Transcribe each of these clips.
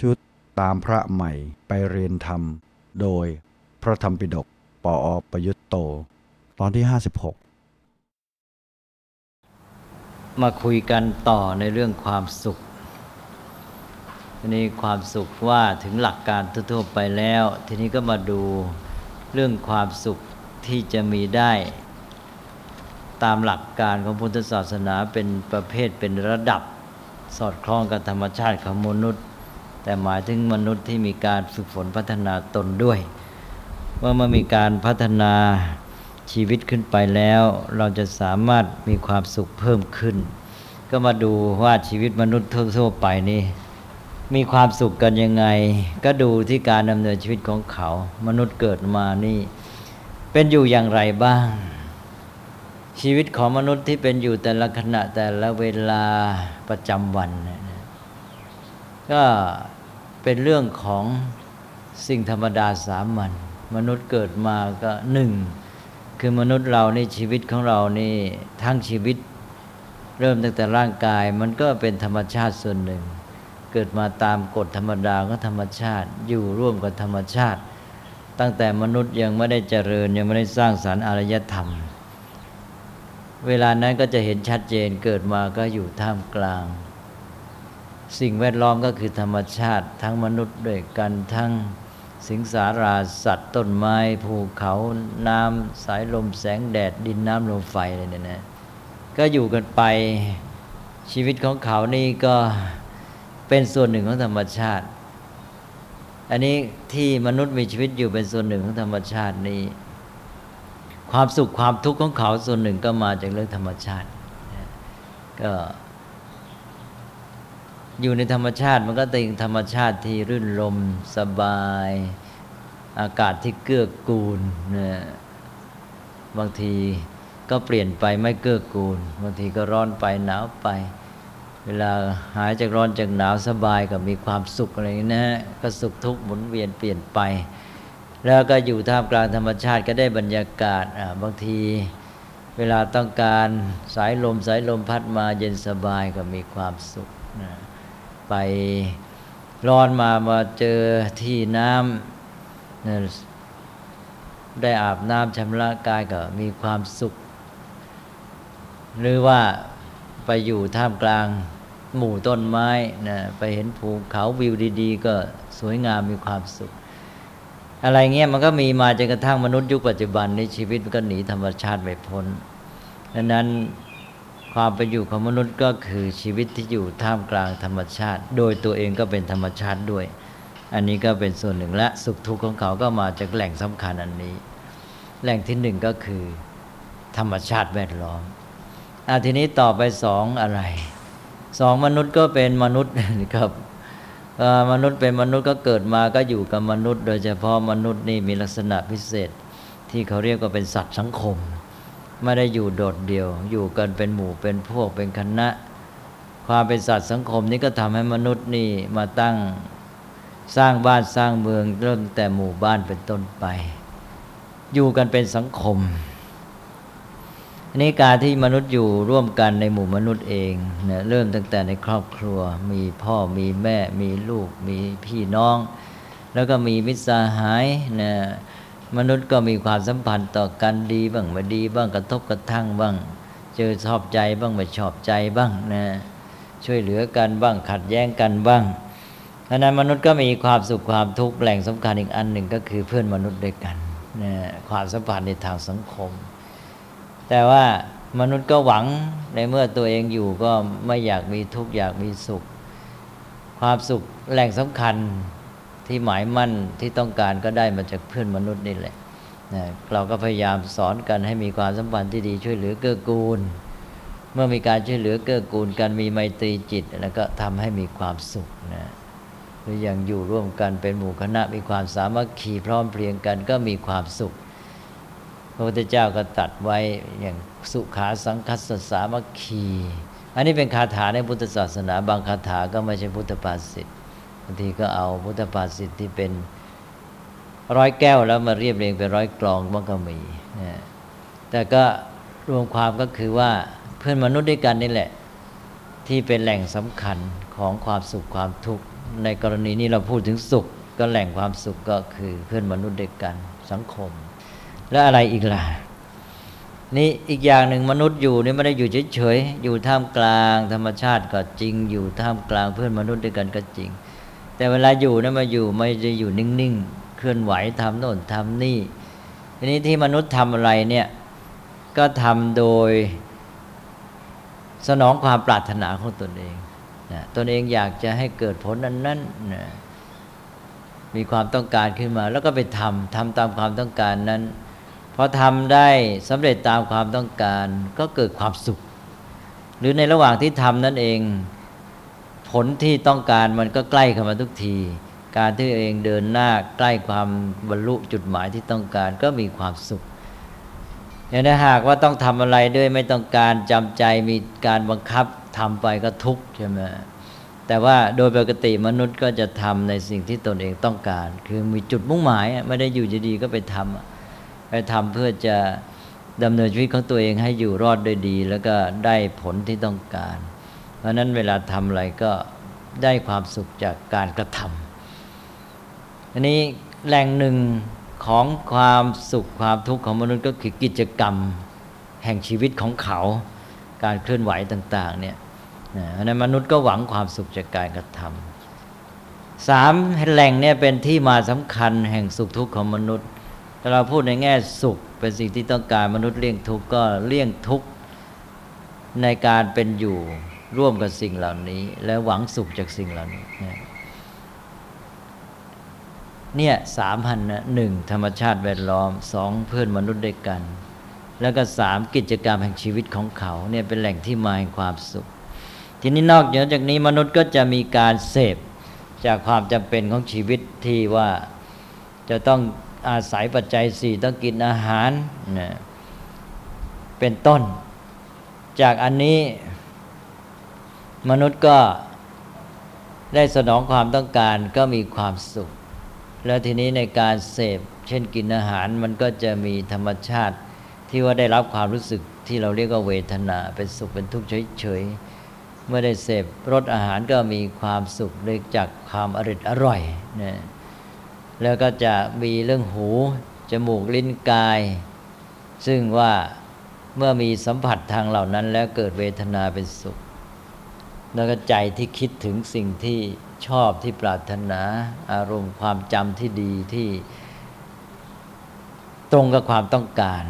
ชุดตามพระใหม่ไปเรียนธรรม โดยพระธรรมปิฎกปออประยุตโต ตอนที่ 56 มาคุยกันต่อในเรื่องความสุขทีนี้ความสุขว่าถึงหลักการทั่วๆไปแล้ว ทีนี้ก็มาดูเรื่องความสุขที่จะมีได้ ตามหลักการของพุทธศาสนาเป็นประเภทเป็นระดับ สอดคล้องกับธรรมชาติของมนุษย์ แต่หมายถึงมนุษย์ที่มีการฝึกฝนพัฒนาตนด้วย ว่าเมื่อมีการพัฒนาชีวิตขึ้นไปแล้ว เราจะสามารถมีความสุขเพิ่มขึ้น ก็มาดูว่าชีวิตมนุษย์ทั่วไปนี่มีความสุขกันยังไง ก็ดูที่การดำเนินชีวิตของเขา มนุษย์เกิดมานี่ เป็นอยู่อย่างไรบ้าง ชีวิตของมนุษย์ที่เป็นอยู่แต่ละขณะแต่ละเวลาประจำวัน ก็ เป็นเรื่องของสิ่งธรรมดาสามัญมนุษย์เกิดมาก็หนึ่งคือมนุษย์เรานี่ชีวิตของเรานี่ทั้งชีวิต เริ่มตั้งแต่ร่างกาย มันก็เป็นธรรมชาติส่วนหนึ่ง เกิดมาตามกฎธรรมดาก็ธรรมชาติอยู่ร่วมกับธรรมชาติ ตั้งแต่มนุษย์ยังไม่ได้เจริญยังไม่ได้สร้างสารรค์อารยธรรม เวลานั้นก็จะเห็นชัดเจนเกิดมาก็อยู่ท่ามกลาง สิ่งแวดล้อมก็คือธรรมชาติ ทั้งมนุษย์ด้วยกันทั้งสิงสาราสัตว์ต้นไม้ภูเขาน้ำสายลมแสงแดดดินน้ำลมไฟอะไรเนี่ยนะก็อยู่กันไปชีวิตของเขานี่ก็เป็นส่วนหนึ่งของธรรมชาติ อันนี้ที่มนุษย์มีชีวิตอยู่เป็นส่วนหนึ่งของธรรมชาตินี้ ความสุขความทุกข์ของเขาส่วนหนึ่งก็มาจากเรื่องธรรมชาติก็ อยู่ในธรรมชาติมันก็ติงธรรมชาติที่รื่นรมสบาย อากาศที่เกื้อกูลนะบางทีก็เปลี่ยนไปไม่เกื้อกูล บางทีก็ร้อนไปหนาวไป เวลาหายจากร้อนจากหนาวสบายก็มีความสุขอะไรอย่นี้นะก็สุขทุกข์หมุนเวียนเปลี่ยนไป แล้วก็อยู่ท่ามกลางธรรมชาติก็ได้บรรยากาศบางทีเวลาต้องการสายลมสายลมพัดมาเย็นสบายก็มีความสุขนะ ไปร้อนมามาเจอที่น้ำนะได้อาบน้ำชำระกายก็มีความสุข หรือว่าไปอยู่ท่ามกลางหมู่ต้นไม้นะไปเห็นภูเขาวิวดี ๆ ก็สวยงามมีความสุข อะไรเงี้ยมันก็มีมาจนกระทั่งมนุษย์ยุคปัจจุบันในชีวิตมันก็หนีธรรมชาติไม่พ้นดังนั้น ความเป็นอยู่ของมนุษย์ก็คือชีวิตที่อยู่ท่ามกลางธรรมชาติ โดยตัวเองก็เป็นธรรมชาติด้วย อันนี้ก็เป็นส่วนหนึ่งและสุขทุกข์ของเขาก็มาจากแหล่งสำคัญอันนี้ แหล่งที่หนึ่งก็คือ ธรรมชาติแวดล้อมอาทีนี้ต่อไปสองอะไรสองมนุษย์ก็เป็นมนุษย์ครับมนุษย์เป็นมนุษย์ก็เกิดมาก็อยู่กับมนุษย์ โดยเฉพาะมนุษย์นี่มีลักษณะพิเศษ ที่เขาเรียกว่าเป็นสัตว์สังคม ไม่ได้อยู่โดดเดี่ยว อยู่กันเป็นหมู่เป็นพวกเป็นคณะ ความเป็นสัตว์สังคมนี้ก็ทำให้มนุษย์นี่มาตั้งสร้างบ้านสร้างเมืองเริ่มแต่หมู่บ้านเป็นต้นไป อยู่กันเป็นสังคมนนี้การที่มนุษย์อยู่ร่วมกันในหมู่มนุษย์เองเนี่ยเริ่มตั้งแต่ในครอบครัว มีพ่อมีแม่ มีลูก มีพี่น้อง แล้วก็มีมิตรสหายเนี่ย มนุษย์ก็มีความสัมพันธ์ต่อกันดีบ้างไม่ดีบ้างกระทบกระทั่งบ้าง เจอชอบใจบ้างไม่ชอบใจบ้างนะช่วยเหลือกันบ้างขัดแย้งกันบ้างดังนั้นมนุษย์ก็มีความสุขความทุกข์แหล่งสำคัญอีกอันหนึ่งก็คือเพื่อนมนุษย์ด้วยกันนะความสัมพันธ์ในทางสังคม แต่ว่ามนุษย์ก็หวังในเมื่อตัวเองอยู่ก็ไม่อยากมีทุกข์อยากมีสุข ความสุขแหล่งสำคัญ ที่หมายมั่นที่ต้องการก็ได้มาจากเพื่อนมนุษย์นี่แหละเราก็พยายามสอนกันให้มีความสัมพันธ์ที่ดีช่วยเหลือเกื้อกูล เมื่อมีการช่วยเหลือเกื้อกูลกันมีไมตรีจิต แล้วก็ทำให้มีความสุขนะหรืออย่างอยู่ร่วมกันเป็นหมู่คณะมีความสามัคคีพร้อมเพรียงกันก็มีความสุข พระพุทธเจ้าก็ตัดไว้อย่างสุขาสังคัสสามัคคี อันนี้เป็นคาถาในพุทธศาสนา บางคาถาก็ไม่ใช่พุทธภาษิต บางทีก็เอาพุทธภาษิตที่เป็นร้อยแก้วแล้วมาเรียบเรียงเป็นร้อยกลองมันก็มีนะแต่ก็รวมความก็คือว่าเพื่อนมนุษย์ด้วยกันนี่แหละ ที่เป็นแหล่งสำคัญของความสุขความทุกข์ในกรณีนี้เราพูดถึงสุข ก็แหล่งความสุขก็คือเพื่อนมนุษย์เด็กกันสังคม และอะไรอีกล่ะนี่อีกอย่างหนึ่งมนุษย์อยู่นี่ไม่ได้อยู่เฉยๆอยู่ท่ามกลางธรรมชาติก็จริง อยู่ท่ามกลางเพื่อนมนุษย์ด้วยกันก็จริง แต่เวลาอยู่นี่มาอยู่ไม่ได้อยู่นิ่งๆ เคลื่อนไหวทำโน่นทำนี่ ทีนี้ที่มนุษย์ทำอะไรเนี่ยก็ทำโดยสนองความปรารถนาของตนเองนะตนเองอยากจะให้เกิดผลนั้นนั้นนะมีความต้องการขึ้นมา แล้วก็ไปทำทำตามความต้องการนั้นพอทำได้สำเร็จตามความต้องการก็เกิดความสุข หรือในระหว่างที่ทำนั่นเอง ผลที่ต้องการมันก็ใกล้เข้ามาทุกที การที่เองเดินหน้าใกล้ความบรรลุจุดหมายที่ต้องการก็มีความสุขอย่างถ้าหากว่าต้องทำอะไรด้วยไม่ต้องการจำใจมีการบังคับทำไปก็ทุกข์ใช่ไหมแต่ว่าโดยปกติมนุษย์ก็จะทำในสิ่งที่ตนเองต้องการ คือมีจุดมุ่งหมายไม่ได้อยู่ดีๆก็ไปทำไปทำเพื่อจะดำเนินชีวิตของตัวเองให้อยู่รอดด้วยดี แล้วก็ได้ผลที่ต้องการ ราะนั้นเวลาทำอะไรก็ได้ความสุขจากการกระทำอันนี้แหล่งหนึ่งของความสุขความทุกข์ของมนุษย์ก็คือกิจกรรมแห่งชีวิตของเขา การเคลื่อนไหวต่าง ๆ เนี่ยเพราะนั้นมนุษย์ก็หวังความสุขจากการกระทำสามแหล่งเนี่ยเป็นที่มาสำคัญแห่งสุขทุกข์ของมนุษย์ถ้าเราพูดในแง่สุขเป็นสิ่งที่ต้องการมนุษย์เลี่ยงทุกข์ก็เลี่ยงทุกข์ในการเป็นอยู่ ร่วมกับสิ่งเหล่านี้ และหวังสุขจากสิ่งเหล่านี้เนี่ยสามพันนะหนึ่งธรรมชาติแวดล้อมสองเพื่อนมนุษย์ด้วยกัน แล้วก็สามกิจกรรมแห่งชีวิตของเขาเนี่ยเป็นแหล่งที่มาแห่งความสุข ทีนี้นอกเหนือจากนี้มนุษย์ก็จะมีการเสพจากความจำเป็นของชีวิตที่ว่าจะต้องอาศัยปัจจัยสี่ต้องกินอาหารนะเป็นต้น จากอันนี้ มนุษย์ก็ได้สนองความต้องการก็มีความสุข แล้วทีนี้ในการเสพ เช่นกินอาหารมันก็จะมีธรรมชาติที่ว่าได้รับความรู้สึกที่เราเรียกว่าเวทนา เป็นสุขเป็นทุกข์เฉยๆเมื่อได้เสพรสอาหารก็มีความสุขเนื่องจากความอริดอร่อยนะแล้วก็จะมีเรื่องหู จมูกลิ้นกาย ซึ่งว่าเมื่อมีสัมผัสทางเหล่านั้นแล้วเกิดเวทนาเป็นสุข แล้วก็ใจที่คิดถึงสิ่งที่ชอบที่ปรารถนา อารมณ์ความจำที่ดีที่ตรงกับความต้องการ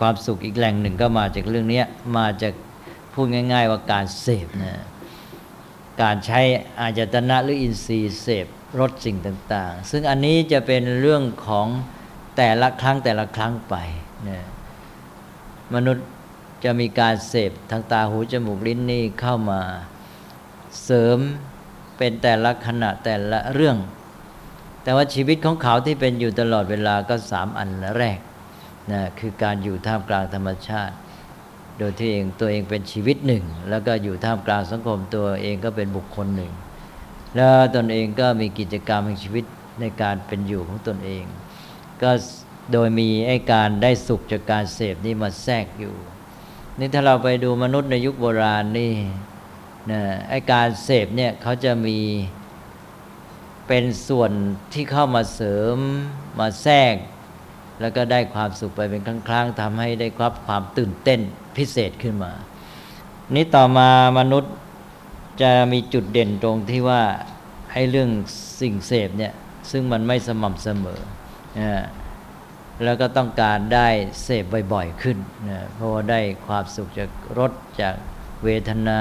ความสุขอีกแหล่งหนึ่งก็มาจากเรื่องนี้มาจากพูดง่าย ๆ ว่าการเสพนะการใช้อาจตนะหรืออินทรีย์เสพรสสิ่งต่าง ๆ ซึ่งอันนี้จะเป็นเรื่องของแต่ละครั้งแต่ละครั้งไปนะมนุษย์จะมีการเสพทางตาหูจมูกลิ้นนี่เข้ามา เสริมเป็นแต่ละขณะแต่ละเรื่อง แต่ว่าชีวิตของเขาที่เป็นอยู่ตลอดเวลาก็สามอันแรกนะคือการอยู่ท่ามกลางธรรมชาติ โดยที่เองตัวเองเป็นชีวิตหนึ่ง แล้วก็อยู่ท่ามกลางสังคมตัวเองก็เป็นบุคคลหนึ่ง แล้วตนเองก็มีกิจกรรมในชีวิตในการเป็นอยู่ของตนเอง ก็โดยมีไอ้การได้สุขจากการเสพนี่มาแทรกอยู่นี่ถ้าเราไปดูมนุษย์ในยุคโบราณนี่ นะไอการเสพเนี่ยเขาจะมีเป็นส่วนที่เข้ามาเสริมมาแทรก แล้วก็ได้ความสุขไปเป็นครั้งๆทำให้ได้ครับความตื่นเต้นพิเศษขึ้นมา นี้ต่อมามนุษย์จะมีจุดเด่นตรงที่ว่าให้เรื่องสิ่งเสพเนี่ยซึ่งมันไม่สม่ำเสมอนะแล้วก็ต้องการได้เสพบ่อยๆขึ้นนะเพราะว่าได้ความสุขจากรสจากเวทนา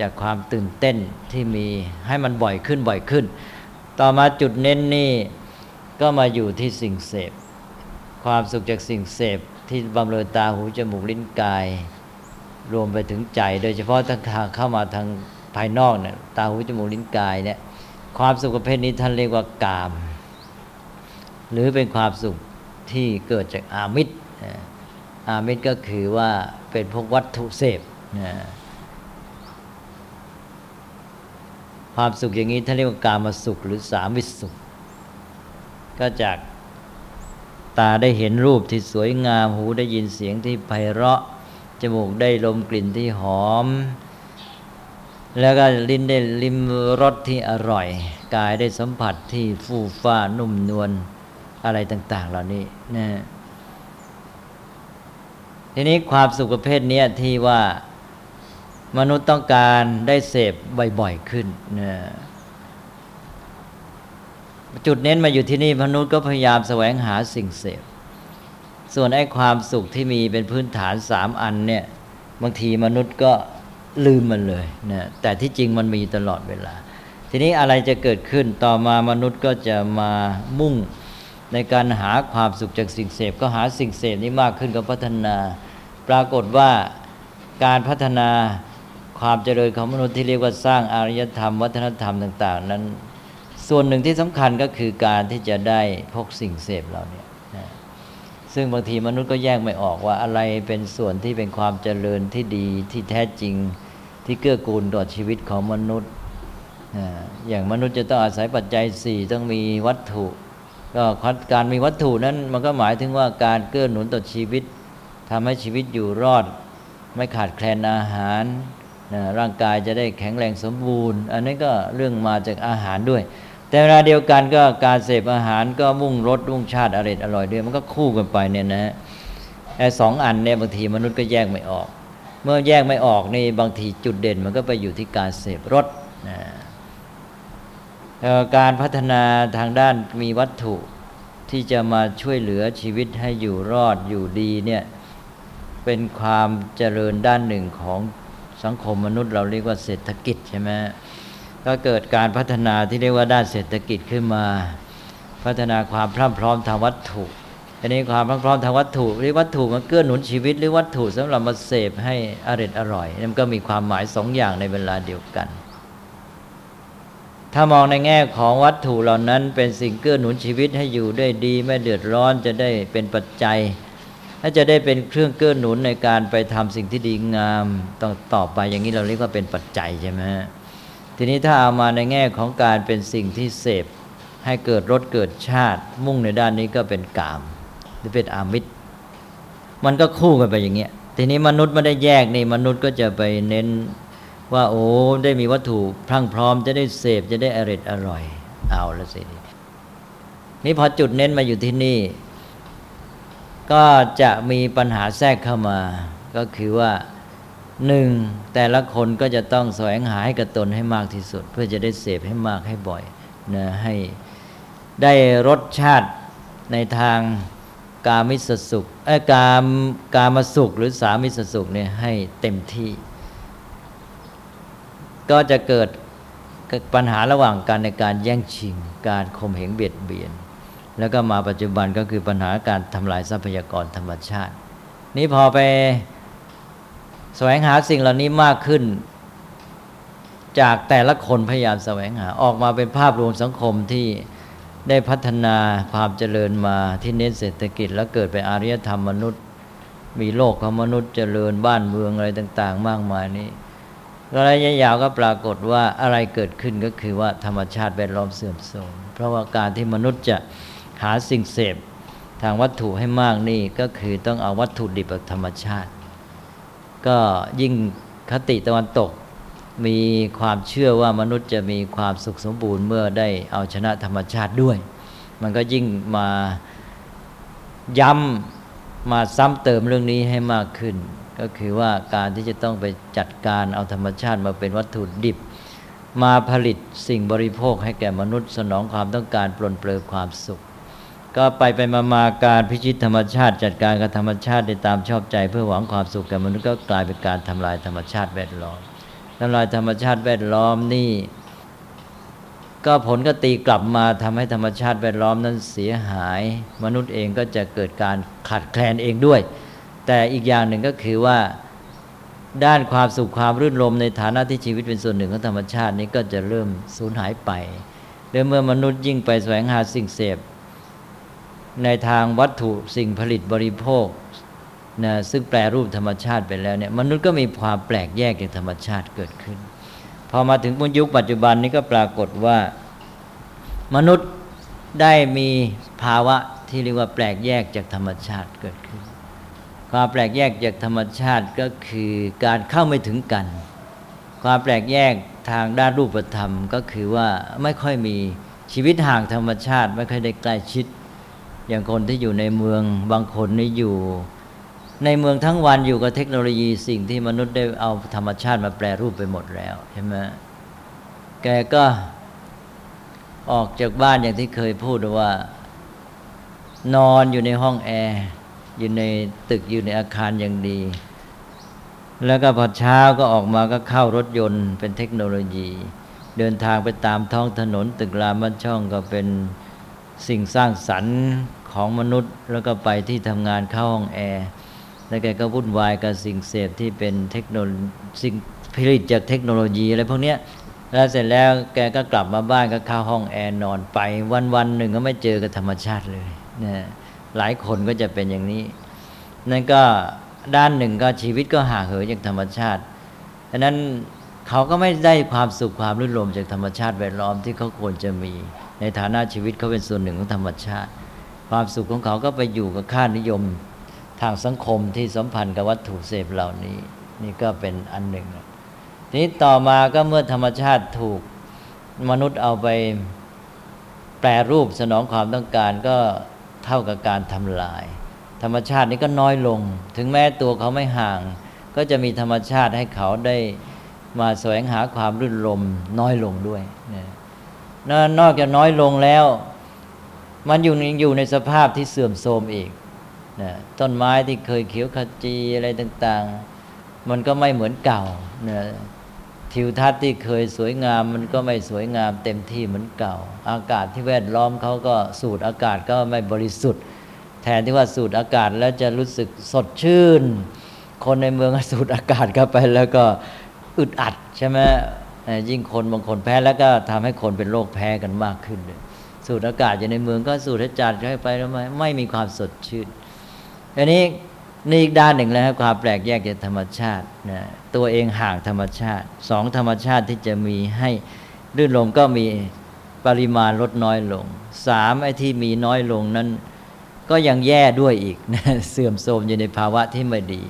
จากความตื่นเต้นที่มีให้มันบ่อยขึ้นบ่อยขึ้น ต่อมาจุดเน้นนี่ก็มาอยู่ที่สิ่งเสพ ความสุขจากสิ่งเสพที่บำเรอตาหูจมูกลิ้นกาย รวมไปถึงใจ โดยเฉพาะทางเข้ามาทางภายนอกเนี่ยตาหูจมูกลิ้นกายเนี่ยความสุขประเภทนี้ท่านเรียกว่ากาม หรือเป็นความสุขที่เกิดจากอามิตรอามิตรก็คือว่าเป็นพวกวัตถุเสพนะ ความสุขอย่างนี้ท่านเรียกว่าการมาสุขหรือสามวิสุข ก็จากตาได้เห็นรูปที่สวยงาม หูได้ยินเสียงที่ไพเราะ จมูกได้ลมกลิ่นที่หอม แล้วก็ลิ้นได้ลิ้มรสที่อร่อย กายได้สัมผัสที่ฟูฟ้านุ่มนวลอะไรต่าง ๆ เหล่านี้นะทีนี้ความสุขประเภทนี้ที่ว่า มนุษย์ต้องการได้เสพบ่อยๆขึ้นนะจุดเน้นมาอยู่ที่นี่มนุษย์ก็พยายามแสวงหาสิ่งเสพ ส่วนไอ้ความสุขที่มีเป็นพื้นฐานสามอันเนี่ยบางทีมนุษย์ก็ลืมมันเลยนะแต่ที่จริงมันมีตลอดเวลา ทีนี้อะไรจะเกิดขึ้นต่อมามนุษย์ก็จะมามุ่งในการหาความสุขจากสิ่งเสพ ก็หาสิ่งเสพนี้มากขึ้นก็พัฒนา ปรากฏว่าการพัฒนา ความเจริญของมนุษย์ที่เรียกว่าสร้างอารยธรรม วัฒนธรรมต่าง ๆ นั้น ส่วนหนึ่งที่สำคัญก็คือการที่จะได้พกสิ่งเสพเราเนี่ยนะซึ่งบางทีมนุษย์ก็แยกไม่ออกว่าอะไรเป็นส่วนที่เป็นความเจริญที่ดีที่แท้จริงที่เกื้อกูลต่อชีวิตของมนุษย์นะอย่างมนุษย์จะต้องอาศัยปัจจัยสี่ต้องมีวัตถุก็การมีวัตถุนั้นมันก็หมายถึงว่าการเกื้อหนุนต่อชีวิตทำให้ชีวิตอยู่รอด ไม่ขาดแคลนอาหาร นะร่างกายจะได้แข็งแรงสมบูรณ์ อันนี้ก็เรื่องมาจากอาหารด้วย แต่เวลาเดียวกันก็การเสพอาหารก็มุ่งรสมุ่งชาติอร่อยอร่อยด้วยมันก็คู่กันไปเนี่ยนะไอ้สองอันเนี่ยบางทีมนุษย์ก็แยกไม่ออก เมื่อแยกไม่ออกนี่บางทีจุดเด่นมันก็ไปอยู่ที่การเสพรสนะการพัฒนาทางด้านมีวัตถุที่จะมาช่วยเหลือชีวิตให้อยู่รอดอยู่ดีเนี่ยเป็นความเจริญด้านหนึ่งของ สังคมมนุษย์เราเรียกว่าเศรษฐกิจใช่ไหมก็เกิดการพัฒนาที่เรียกว่าด้านเศรษฐกิจขึ้นมา พัฒนาความพร้อมพร้อมทางวัตถุอันนี้ความพร้อมพร้อมทางวัตถุหรือวัตถุมันเกื้อหนุนชีวิต หรือวัตถุสำหรับมาเสพให้อร่อยอร่อยมันก็มีความหมายสองอย่างในเวลาเดียวกัน ถ้ามองในแง่ของวัตถุเหล่านั้นเป็นสิ่งเกื้อหนุนชีวิตให้อยู่ได้ดีไม่เดือดร้อนจะได้เป็นปัจจัย ถ้าจะได้เป็นเครื่องเกื้อหนุนในการไปทำสิ่งที่ดีงามต้องต่อไปอย่างนี้เราเรียกว่าเป็นปัจจัยใช่ไหมทีนี้ถ้าเอามาในแง่ของการเป็นสิ่งที่เสพให้เกิดรสเกิดชาติ มุ่งในด้านนี้ก็เป็นกามหรือเป็นอามิตร มันก็คู่กันไปอย่างเงี้ยทีนี้มนุษย์ไม่ได้แยกนี่มนุษย์ก็จะไปเน้นว่าโอ้ได้มีวัตถุพรั่งพร้อมจะได้เสพจะได้อร่อยอร่อย เอาละสินี่พอจุดเน้นมาอยู่ที่นี่ ก็จะมีปัญหาแทรกเข้ามา ก็คือว่าหนึ่งแต่ละคนก็จะต้องแสวงหาให้กระตนให้มากที่สุด เพื่อจะได้เสพให้มากให้บ่อยนะให้ได้รสชาติในทางกามิสสุขไอ้กามกามสุขหรือสามิสสุขเนี่ยให้เต็มที่ ก็จะเกิดปัญหาระหว่างกันในการแย่งชิง การข่มเหงเบียดเบียน แล้วก็มาปัจจุบันก็คือปัญหาการทำลายทรัพยากรธรรมชาติ นี้พอไปแสวงหาสิ่งเหล่านี้มากขึ้น จากแต่ละคนพยายามแสวงหาออกมาเป็นภาพรวมสังคมที่ได้พัฒนาความเจริญมาที่เน้นเศรษฐกิจ แล้วเกิดเป็นอารยธรรมมนุษย์ มีโลกของมนุษย์เจริญบ้านเมืองอะไรต่าง ๆ มากมายนี้ระยะยาวก็ปรากฏว่าอะไรเกิดขึ้นก็คือว่าธรรมชาติแวดล้อมเสื่อมโทรมเพราะว่าการที่มนุษย์จะ หาสิ่งเสพทางวัตถุให้มากนี่ก็คือต้องเอาวัตถุดิบธรรมชาติ ก็ยิ่งคติตะวันตก มีความเชื่อว่ามนุษย์จะมีความสุขสมบูรณ์เมื่อได้เอาชนะธรรมชาติด้วย มันก็ยิ่งมาย้ำมาซ้ำเติมเรื่องนี้ให้มากขึ้น ก็คือว่าการที่จะต้องไปจัดการเอาธรรมชาติมาเป็นวัตถุดิบ มาผลิตสิ่งบริโภคให้แก่มนุษย์สนองความต้องการปลนเปลือความสุข ก็ไปไปมามาการพิชิตธรรมชาติจัดการกับธรรมชาติได้ตามชอบใจ เพื่อหวังความสุขแก่มนุษย์ก็กลายเป็นการทำลายธรรมชาติแวดล้อมทำลายธรรมชาติแวดล้อมนี่ ก็ผลก็ตีกลับมาทำให้ธรรมชาติแวดล้อมนั้นเสียหาย มนุษย์เองก็จะเกิดการขาดแคลนเองด้วย แต่อีกอย่างหนึ่งก็คือว่าด้านความสุขความรื่นรมในฐานะที่ชีวิตเป็นส่วนหนึ่งของธรรมชาตินี้ก็จะเริ่มสูญหายไปและเมื่อมนุษย์ยิ่งไปแสวงหาสิ่งเสพ ในทางวัตถุสิ่งผลิตบริโภคนะซึ่งแปลรูปธรรมชาติไปแล้วเนี่ยมนุษย์ก็มีความแปลกแยกจากธรรมชาติเกิดขึ้น พอมาถึงยุคปัจจุบันนี้ก็ปรากฏว่า มนุษย์ได้มีภาวะที่เรียกว่าแปลกแยกจากธรรมชาติเกิดขึ้น ความแปลกแยกจากธรรมชาติก็คือการเข้าไม่ถึงกัน ความแปลกแยกทางด้านรูปธรรมก็คือว่าไม่ค่อยมีชีวิตห่างธรรมชาติไม่ค่อยได้ใกล้ชิด อย่างคนที่อยู่ในเมืองบางคนนี่อยู่ ในเมืองทั้งวันอยู่กับเทคโนโลยีสิ่งที่มนุษย์ได้เอาธรรมชาติมาแปลรูปไปหมดแล้วใช่ไหมแกก็ออกจากบ้านอย่างที่เคยพูดว่า นอนอยู่ในห้องแอร์อยู่ในตึกอยู่ในอาคารอย่างดี แล้วก็พอเช้าก็ออกมาก็เข้ารถยนต์เป็นเทคโนโลยี เดินทางไปตามท้องถนนตึกรามบ้านช่องก็เป็น สิ่งสร้างสรรค์ของมนุษย์ แล้วก็ไปที่ทำงานเข้าห้องแอร์แล้วแกก็วุ่นวายกับสิ่งเสพที่เป็นเทคโนโลยีสิ่งผลิตจากเทคโนโลยีอะไรพวกนี้แล้วเสร็จแล้วแกก็กลับมาบ้านก็เข้าห้องแอร์นอนไปวันวันหนึ่งก็ไม่เจอกับธรรมชาติเลยนะหลายคนก็จะเป็นอย่างนี้ นั่นก็ด้านหนึ่งก็ชีวิตก็ห่างเหินจากธรรมชาติดังนั้นเขาก็ไม่ได้ความสุขความรื่นรมจากธรรมชาติแวดล้อมที่เขาควรจะมี ในฐานะชีวิตเขาเป็นส่วนหนึ่งของธรรมชาติ ความสุขของเขาก็ไปอยู่กับค่านิยมทางสังคมที่สัมพันธ์กับวัตถุเสพเหล่านี้ นี่ก็เป็นอันหนึ่งทีนี้ต่อมาก็เมื่อธรรมชาติถูกมนุษย์เอาไปแปรรูปสนองความต้องการก็เท่ากับการทำลาย ธรรมชาตินี้ก็น้อยลง ถึงแม้ตัวเขาไม่ห่าง ก็จะมีธรรมชาติให้เขาได้มาแสวงหาความรื่นรมน้อยลงด้วยนะ นอกจากน้อยลงแล้ว มันอยู่อยู่ในสภาพที่เสื่อมโทรมอีกนะต้นไม้ที่เคยเขียวขจีอะไรต่าง ๆ มันก็ไม่เหมือนเก่านะทิวทัศน์ที่เคยสวยงาม มันก็ไม่สวยงามเต็มที่เหมือนเก่า อากาศที่แวดล้อมเขาก็สูดอากาศก็ไม่บริสุทธิ์ แทนที่ว่าสูดอากาศแล้วจะรู้สึกสดชื่น คนในเมืองสูดอากาศเข้าไปแล้วก็อึดอัดใช่ไหม ยิ่งคนบางคนแพ้แล้วก็ทำให้คนเป็นโรคแพ้กันมากขึ้นเลยสูดอากาศอยู่ในเมืองก็สูดให้จัดเข้าไปแล้วไมไม่มีความสดชื่นอันนี้นี่อีกด้านหนึ่งแล้วความแปลกแยกจากธรรมชาตินะตัวเองห่างธรรมชาติสองธรรมชาติที่จะมีให้ลื่นลมก็มีปริมาณลดน้อยลงสามไอ้ที่มีน้อยลงนั้น ก็ยังแย่ด้วยอีกนะเสื่อมโทรมอยู่ในภาวะที่ไม่ดี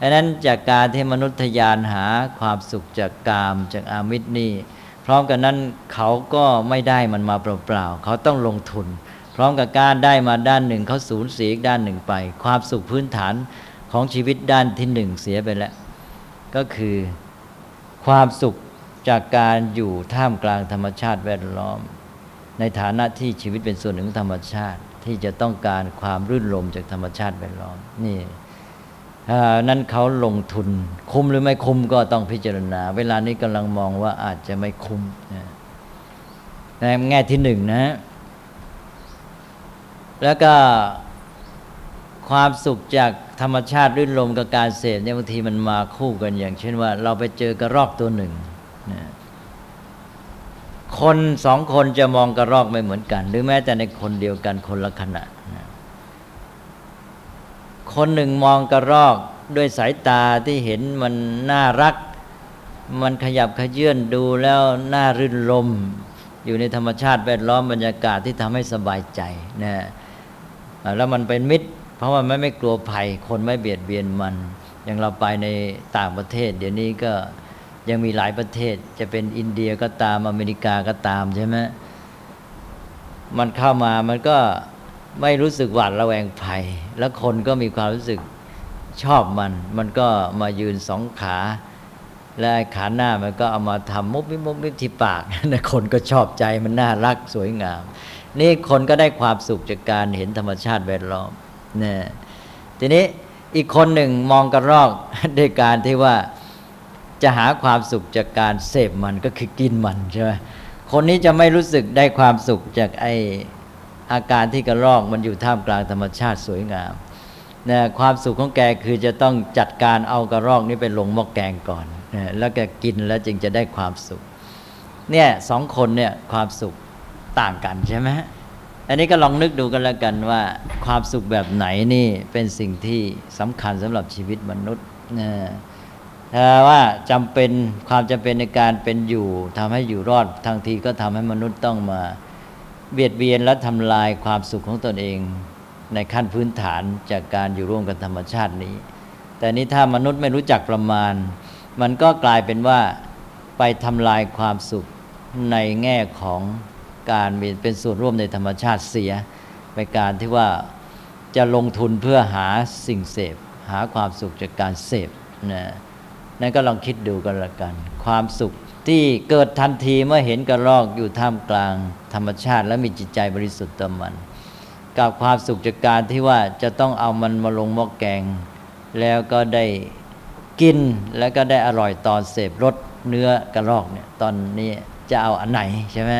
ดังนั้นจากการที่มนุษย์ยานหาความสุขจากกามจากอามิตรนี่พร้อมกันนั้นเขาก็ไม่ได้มันมาเปล่าๆเขาต้องลงทุน พร้อมกับการได้มาด้านหนึ่งเขาสูญเสียอีกด้านหนึ่งไป ความสุขพื้นฐานของชีวิตด้านที่หนึ่งเสียไปแล้ว ก็คือความสุขจากการอยู่ท่ามกลางธรรมชาติแวดล้อม ในฐานะที่ชีวิตเป็นส่วนหนึ่งธรรมชาติที่จะต้องการความรื่นรมจากธรรมชาติแวดล้อมนี่ นั้นเขาลงทุน คุ้มหรือไม่คุ้มก็ต้องพิจารณา เวลานี้กำลังมองว่าอาจจะไม่คุ้มในแง่ที่หนึ่งนะ แล้วก็ความสุขจากธรรมชาติรื่นลมกับการเสพเนี่ยบางทีมันมาคู่กันอย่าง เช่นว่า เราไปเจอกระรอกตัวหนึ่งนะคนสองคนจะมองกระรอกไม่เหมือนกัน หรือแม้แต่ในคนเดียวกันคนละขณะนะ คนหนึ่งมองกระรอกด้วยสายตาที่เห็นมันน่ารัก มันขยับขยื่นดูแล้วน่ารื่นลม อยู่ในธรรมชาติแวดล้อมบรรยากาศที่ทำให้สบายใจนะแล้วมันเป็นมิตร เพราะว่ามันไม่กลัวภัย คนไม่เบียดเบียนมัน อย่างเราไปในต่างประเทศ เดี๋ยวนี้ก็ยังมีหลายประเทศ จะเป็นอินเดียก็ตามอเมริกาก็ตามใช่ไหมมันเข้ามามันก็ ไม่รู้สึกหวาดระแวงภัย แล้วคนก็มีความรู้สึกชอบมัน มันก็มายืนสองขา และขาหน้ามันก็เอามาทำมุบมิมุบมิบที่ปากนะคนก็ชอบใจมันน่ารักสวยงาม นี่คนก็ได้ความสุขจากการเห็นธรรมชาติแวดล้อมนะทีนี้อีกคนหนึ่งมองกระรอกด้วยการที่ว่าจะหาความสุขจากการเสพมันก็คือกินมันใช่ไหมคนนี้จะไม่รู้สึกได้ความสุขจากไอ อาการที่กระรอกมันอยู่ท่ามกลางธรรมชาติสวยงามนะความสุขของแกคือจะต้องจัดการเอากระรอกนี้ไปลงหม้อแกงก่อนนะแล้วแกกินแล้วจึงจะได้ความสุข เนี่ยสองคนเนี่ยความสุขต่างกันใช่ไหมอันนี้ก็ลองนึกดูกันแล้วกันว่า ความสุขแบบไหนนี่เป็นสิ่งที่สำคัญสำหรับชีวิตมนุษย์นะถ้าว่าจำเป็นความจำเป็นในการเป็นอยู่ทำให้อยู่รอดทางทีก็ทำให้มนุษย์ต้องมา เบียดเบียนและทำลายความสุขของตนเอง ในขั้นพื้นฐานจากการอยู่ร่วมกับธรรมชาตินี้ แต่นี้ถ้ามนุษย์ไม่รู้จักประมาณ มันก็กลายเป็นว่าไปทำลายความสุขในแง่ของการเป็นส่วนร่วมในธรรมชาติเสียไปการที่ว่าจะลงทุนเพื่อหาสิ่งเสพ หาความสุขจากการเสพนะนั่นก็ลองคิดดูกันละกัน ความสุข ที่เกิดทันทีเมื่อเห็นกระรอกอยู่ท่ามกลางธรรมชาติ และมีจิตใจบริสุทธิ์ต่อมัน กับความสุขจากการที่ว่าจะต้องเอามันมาลงหม้อแกง แล้วก็ได้กินแล้วก็ได้อร่อยตอนเสพรสเนื้อกระรอกเนี่ยตอนนี้จะเอาอันไหนใช่ไหม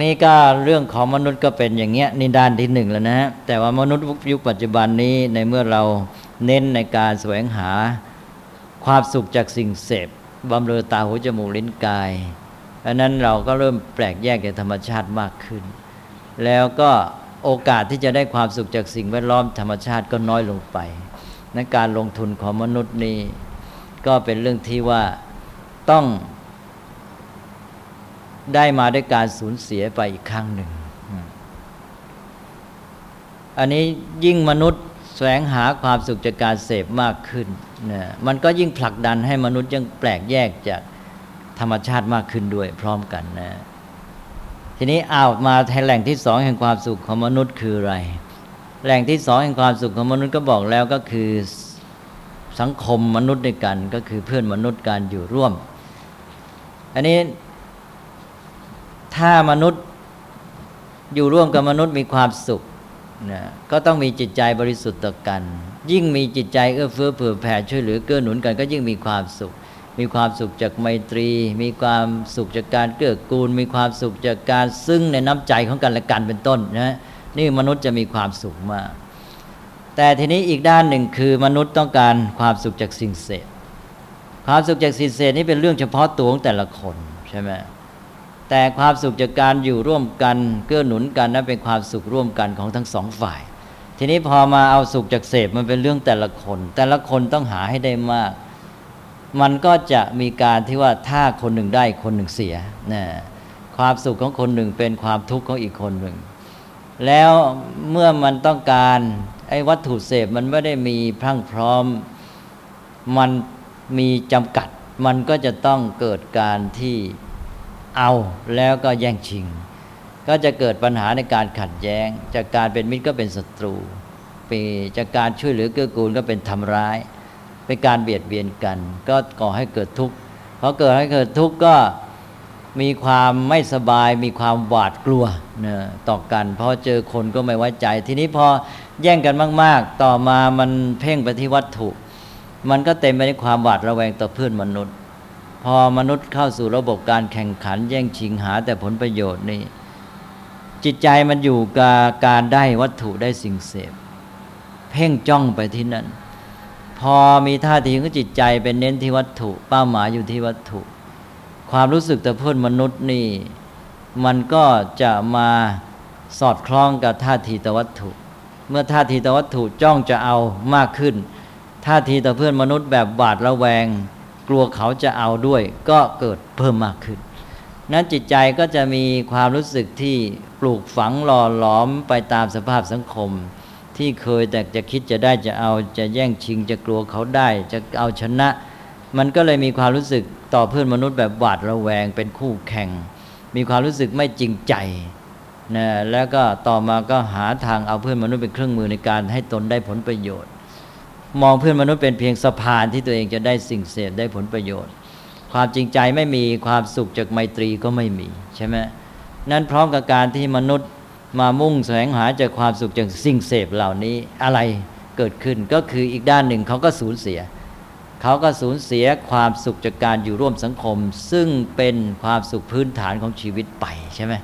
นี่ก็เรื่องของมนุษย์ก็เป็นอย่างเงี้ยนี่ด้านที่หนึ่งแล้วนะแต่ว่ามนุษย์ยุคปัจจุบันนี้ในเมื่อเราเน้นในการแสวงหาความสุขจากสิ่งเสพ บำเรอตาหูจมูกลิ้นกายเพราะนั้นเราก็เริ่มแปลกแยกจากธรรมชาติมากขึ้น แล้วก็โอกาสที่จะได้ความสุขจากสิ่งแวดล้อมธรรมชาติก็น้อยลงไปในการลงทุนของมนุษย์นี่ก็เป็นเรื่องที่ว่าต้องได้มาด้วยการสูญเสียไปอีกครั้งหนึ่ง อันนี้ยิ่งมนุษย์ แสวงหาความสุขจากการเสพมากขึ้นนะมันก็ยิ่งผลักดันให้มนุษย์ยังแปลกแยกจากธรรมชาติมากขึ้นด้วยพร้อมกันนะ ทีนี้เอามาแหล่งที่สองแห่งความสุขของมนุษย์คืออะไร แหล่งที่สองแห่งความสุขของมนุษย์ก็บอกแล้วก็คือสังคมมนุษย์ด้วยกัน ก็คือเพื่อนมนุษย์การอยู่ร่วม อันนี้ถ้ามนุษย์อยู่ร่วมกับมนุษย์มีความสุข นะก็ต้องมีจิตใจบริสุทธิ์ต่อกัน ยิ่งมีจิตใจเอื้อเฟื้อเผื่อแผ่ช่วยเหลือเกื้อหนุนกันก็ยิ่งมีความสุข มีความสุขจากไมตรี มีความสุขจากการเกื้อกูล มีความสุขจากการซึ่งในน้ำใจของกันและกันเป็นต้นนะนี่มนุษย์จะมีความสุขมาก แต่ทีนี้อีกด้านหนึ่งคือมนุษย์ต้องการความสุขจากสิ่งเสพความสุขจากสิ่งเสพนี่เป็นเรื่องเฉพาะตัวของแต่ละคนใช่ไหม แต่ความสุขจากการอยู่ร่วมกันเกื้อหนุนกันนั้นเป็นความสุขร่วมกันของทั้งสองฝ่าย ทีนี้พอมาเอาสุขจากเสพมันเป็นเรื่องแต่ละคน แต่ละคนต้องหาให้ได้มาก มันก็จะมีการที่ว่าถ้าคนหนึ่งได้คนหนึ่งเสียนะความสุขของคนหนึ่งเป็นความทุกข์ของอีกคนหนึ่ง แล้วเมื่อมันต้องการไอ้วัตถุเสพมันไม่ได้มีพรั่งพร้อม มันมีจำกัด มันก็จะต้องเกิดการที่ เอาแล้วก็แย่งชิง ก็จะเกิดปัญหาในการขัดแย้ง จากการเป็นมิตรก็เป็นศัตรูปีจากการช่วยเหลือเกื้อกูลก็เป็นทำร้าย เป็นการเบียดเบียนกัน ก็ก่อให้เกิดทุกข์พอเกิดให้เกิดทุกข์ก็มีความไม่สบาย มีความหวาดกลัวเนี่ยต่อกันพอเจอคนก็ไม่ไว้ใจ ทีนี้พอแย่งกันมาก ๆ ต่อมามันเพ่งไปที่วัตถุ มันก็เต็มไปด้วยความหวาดระแวงต่อเพื่อนมนุษย์ พอมนุษย์เข้าสู่ระบบการแข่งขัน แย่งชิงหาแต่ผลประโยชน์นี่จิตใจมันอยู่กับการได้วัตถุได้สิ่งเสพ เพ่งจ้องไปที่นั่น พอมีท่าทีของจิตใจเป็นเน้นที่วัตถุ เป้าหมายอยู่ที่วัตถุ ความรู้สึกแต่เพื่อนมนุษย์นี่ มันก็จะมาสอดคล้องกับท่าทีต่อวัตถุ เมื่อท่าทีต่อวัตถุจ้องจะเอามากขึ้น ท่าทีต่อเพื่อนมนุษย์แบบบาดระแวง กลัวเขาจะเอาด้วย ก็เกิดเพิ่มมากขึ้น นั้นจิตใจก็จะมีความรู้สึกที่ปลูกฝังหล่อหลอมไปตามสภาพสังคม ที่เคยแต่จะคิดจะได้จะเอาจะแย่งชิง จะกลัวเขาได้ จะเอาชนะ มันก็เลยมีความรู้สึกต่อเพื่อนมนุษย์แบบหวาดระแวงเป็นคู่แข่ง มีความรู้สึกไม่จริงใจนะแล้วก็ต่อมาก็หาทางเอาเพื่อนมนุษย์เป็นเครื่องมือในการให้ตนได้ผลประโยชน์ มองเพื่อนมนุษย์เป็นเพียงสะพานที่ตัวเองจะได้สิ่งเสพได้ผลประโยชน์ ความจริงใจไม่มีความสุขจากไมตรีก็ไม่มีใช่ไหมนั้นพร้อมกับการที่มนุษย์มามุ่งแสวงหาจากความสุขจากสิ่งเสพเหล่านี้อะไรเกิดขึ้นก็คืออีกด้านหนึ่งเขาก็สูญเสีย เขาก็สูญเสียความสุขจากการอยู่ร่วมสังคม ซึ่งเป็นความสุขพื้นฐานของชีวิตไปใช่ไหม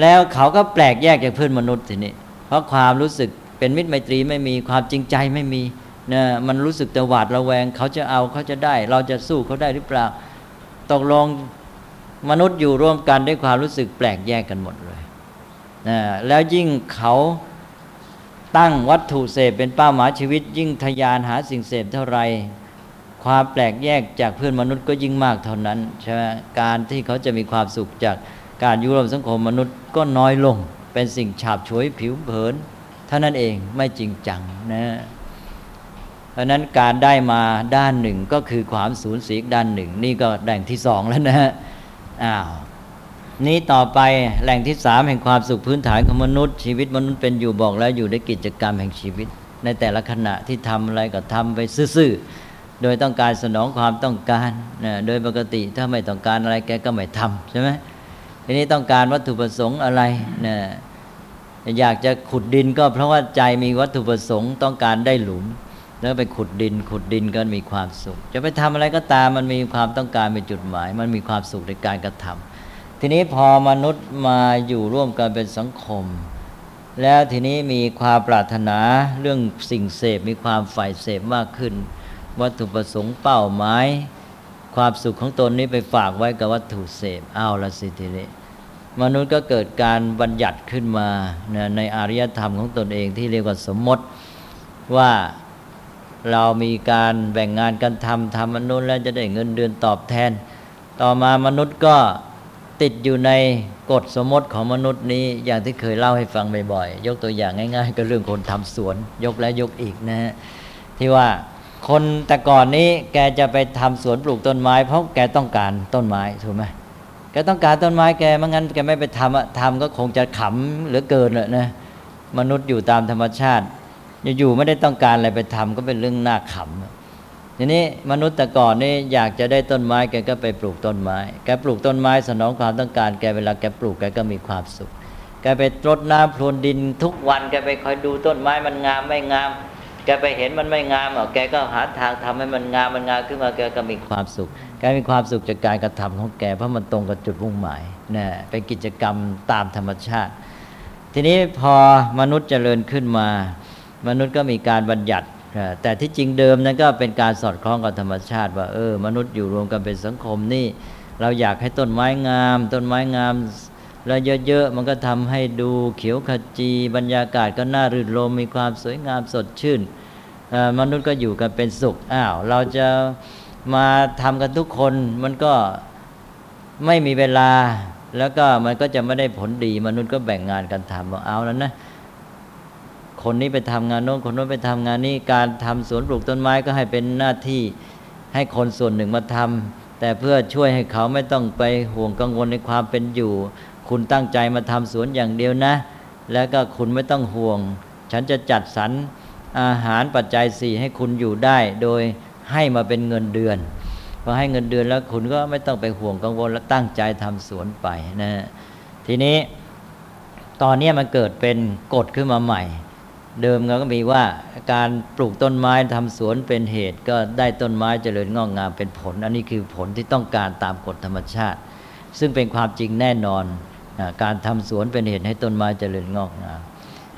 แล้วเขาก็แปลกแยกจากเพื่อนมนุษย์ทีนี้เพราะความรู้สึกเป็นมิตรไมตรีไม่มีความจริงใจไม่มี นะมันรู้สึกแต่หวาดระแวง เขาจะเอาเขาจะได้ เราจะสู้เขาได้หรือเปล่าตกลงมนุษย์อยู่ร่วมกันด้วยความรู้สึกแปลกแยกกันหมดเลยนะแล้วยิ่งเขาตั้งวัตถุเสพเป็นเป้าหมายชีวิต ยิ่งทยานหาสิ่งเสพเท่าไร ความแปลกแยกจากเพื่อนมนุษย์ก็ยิ่งมากเท่านั้นใช่ไหมการที่เขาจะมีความสุขจากการอยู่รวมสังคมมนุษย์ก็น้อยลง เป็นสิ่งฉาบฉวยผิวเผินเท่านั้นเองไม่จริงจังนะ เพราะนั้นการได้มาด้านหนึ่งก็คือความสูญเสียด้านหนึ่ง นี่ก็แหล่งที่สองแล้วนะฮะอ้าวนี้ต่อไปแหล่งที่สามแห่งความสุขพื้นฐานของมนุษย์ ชีวิตมนุษย์เป็นอยู่บอกแล้วอยู่ในกิจกรรมแห่งชีวิต ในแต่ละขณะที่ทำอะไรก็ทำไปซื่อๆโดยต้องการสนองความต้องการนะโดยปกติถ้าไม่ต้องการอะไรแกก็ไม่ทำใช่ไหมทีนี้ต้องการวัตถุประสงค์อะไรนะอยากจะขุดดินก็เพราะว่าใจมีวัตถุประสงค์ต้องการได้หลุม แล้วไปขุดดิน ขุดดินก็มีความสุข จะไปทำอะไรก็ตามมันมีความต้องการเป็นจุดหมาย มันมีความสุขในการกระทำทีนี้พอมนุษย์มาอยู่ร่วมกันเป็นสังคม แล้วทีนี้มีความปรารถนาเรื่องสิ่งเสพมีความฝ่ายเสพมากขึ้น วัตถุประสงค์เป้าหมายความสุขของตนนี้ไปฝากไว้กับวัตถุเสพเอาละสิทีนี้มนุษย์ก็เกิดการบัญญัติขึ้นมาในอารยธรรมของตนเองที่เรียกว่าสมมติว่า เรามีการแบ่งงานกันทำทำมนุษย์แล้วจะได้เงินเดือนตอบแทน ต่อมามนุษย์ก็ติดอยู่ในกฎสมมติของมนุษย์นี้อย่างที่เคยเล่าให้ฟังบ่อยๆ ยกตัวอย่างง่าย ๆ ก็เรื่องคนทำสวน ยกและยกอีกนะฮะที่ว่าคนแต่ก่อนนี้แกจะไปทำสวนปลูกต้นไม้ เพราะแกต้องการต้นไม้ถูกไหมแกต้องการต้นไม้แกไม่งั้นแกไม่ไปทำอะทำก็คงจะขำเหลือเกินเลยนะมนุษย์อยู่ตามธรรมชาติ อยู่ไม่ได้ต้องการอะไรไปทำก็เป็นเรื่องน่าขำทีนี้มนุษย์แต่ก่อนนี่อยากจะได้ต้นไม้แกก็ไปปลูกต้นไม้ แกปลูกต้นไม้สนองความต้องการแกเวลาแกปลูกแกก็มีความสุข แกไปรดน้ำพรวนดินทุกวันแกไปคอยดูต้นไม้มันงามไม่งาม แกไปเห็นมันไม่งามอะแกก็หาทางทำให้มันงามมันงามขึ้นมาแกก็มีความสุข แกมีความสุขจากการกระทำของแกเพราะมันตรงกับจุดมุ่งหมายนะเป็นกิจกรรมตามธรรมชาติ ทีนี้พอมนุษย์เจริญขึ้นมา มนุษย์ก็มีการบัญญัติ แต่ที่จริงเดิมนั้นก็เป็นการสอดคล้องกับธรรมชาติ ว่าเออมนุษย์อยู่รวมกันเป็นสังคมนี่ เราอยากให้ต้นไม้งาม ต้นไม้งามแล้วเยอะๆมันก็ทำให้ดูเขียวขจีบรรยากาศก็น่ารื่นรมมีความสวยงามสดชื่นมนุษย์ก็อยู่กันเป็นสุขอ้าวเราจะมาทำกันทุกคนมันก็ไม่มีเวลา แล้วก็มันก็จะไม่ได้ผลดี มนุษย์ก็แบ่งงานกันทำว่าเอาแล้วนะ คนนี้ไปทำงานโน้นคนโน้นไปทำงานนี้การทำสวนปลูกต้นไม้ก็ให้เป็นหน้าที่ให้คนส่วนหนึ่งมาทำแต่เพื่อช่วยให้เขาไม่ต้องไปห่วงกังวลในความเป็นอยู่ คุณตั้งใจมาทำสวนอย่างเดียวนะ แล้วก็คุณไม่ต้องห่วง ฉันจะจัดสรรอาหารปัจจัยสี่ให้คุณอยู่ได้ โดยให้มาเป็นเงินเดือนพอให้เงินเดือนแล้วคุณก็ไม่ต้องไปห่วงกังวลและตั้งใจทำสวนไปนะทีนี้ตอนนี้มันเกิดเป็นกฎขึ้นมาใหม่ เดิมเราก็มีว่าการปลูกต้นไม้ทำสวนเป็นเหตุ ก็ได้ต้นไม้เจริญงอกงามเป็นผล อันนี้คือผลที่ต้องการตามกฎธรรมชาติ ซึ่งเป็นความจริงแน่นอนการทำสวนเป็นเหตุให้ต้นไม้เจริญงอกงาม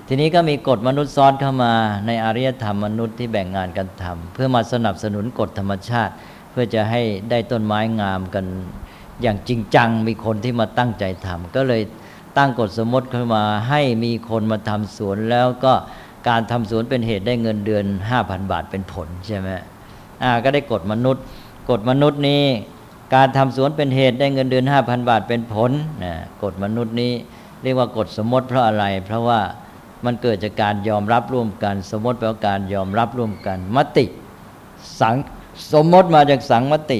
ทีนี้ก็มีกฎมนุษย์ซ้อนเข้ามาในอารยธรรมมนุษย์ที่แบ่งงานกันทำเพื่อมาสนับสนุนกฎธรรมชาติ เพื่อจะให้ได้ต้นไม้งามกันอย่างจริงจังมีคนที่มาตั้งใจทำก็เลยตั้งกฎสมมติขึ้นมาให้มีคนมาทำสวนแล้วก็ การทำสวนเป็นเหตุได้เงินเดือนห้าพันบาทเป็นผลใช่ไหมอ่าก็ได้กฎมนุษย์กฎมนุษย์นี้การทำสวนเป็นเหตุได้เงินเดือนห้าพันบาทเป็นผลนะกฎมนุษย์นี้เรียกว่ากฎสมมติเพราะอะไร เพราะว่ามันเกิดจากการยอมรับร่วมกัน สมมติแปลว่าการยอมรับร่วมกัน มติสังสมมติมาจากสังมติ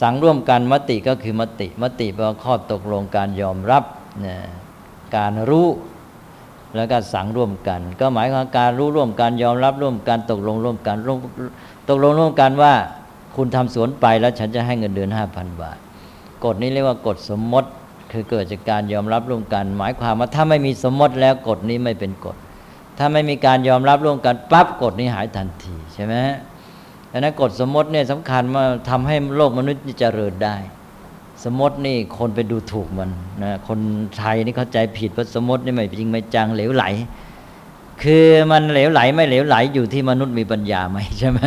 สังร่วมกันมติก็คือมติ มติแปลว่าข้อตกลงการยอมรับนะการรู้ แล้วก็สังร่วมกัน ก็หมายความการรู้ร่วมกันยอมรับร่วมกันตกลงร่วมกันตกลงร่วมกันว่าคุณทำสวนไปแล้วฉันจะให้เงินเดือนห้าพันบาท กฎนี้เรียกว่ากฎสมมติ คือเกิดจากการยอมรับร่วมกัน หมายความว่าถ้าไม่มีสมมติแล้วกฎนี้ไม่เป็นกฎ ถ้าไม่มีการยอมรับร่วมกันปั๊บกฎนี้หายทันทีใช่ไหมดังนั้นกฎสมมติเนี่ยสำคัญมาทำให้โลกมนุษย์เจริญได้ สมมตินี่คนไปดูถูกมันนะคนไทยนี่เข้าใจผิดว่าสมมตินี่ไม่จริงไม่จังเหลวไหล คือมันเหลวไหลไม่เหลวไหลอยู่ที่มนุษย์มีปัญญาไหมใช่ไหม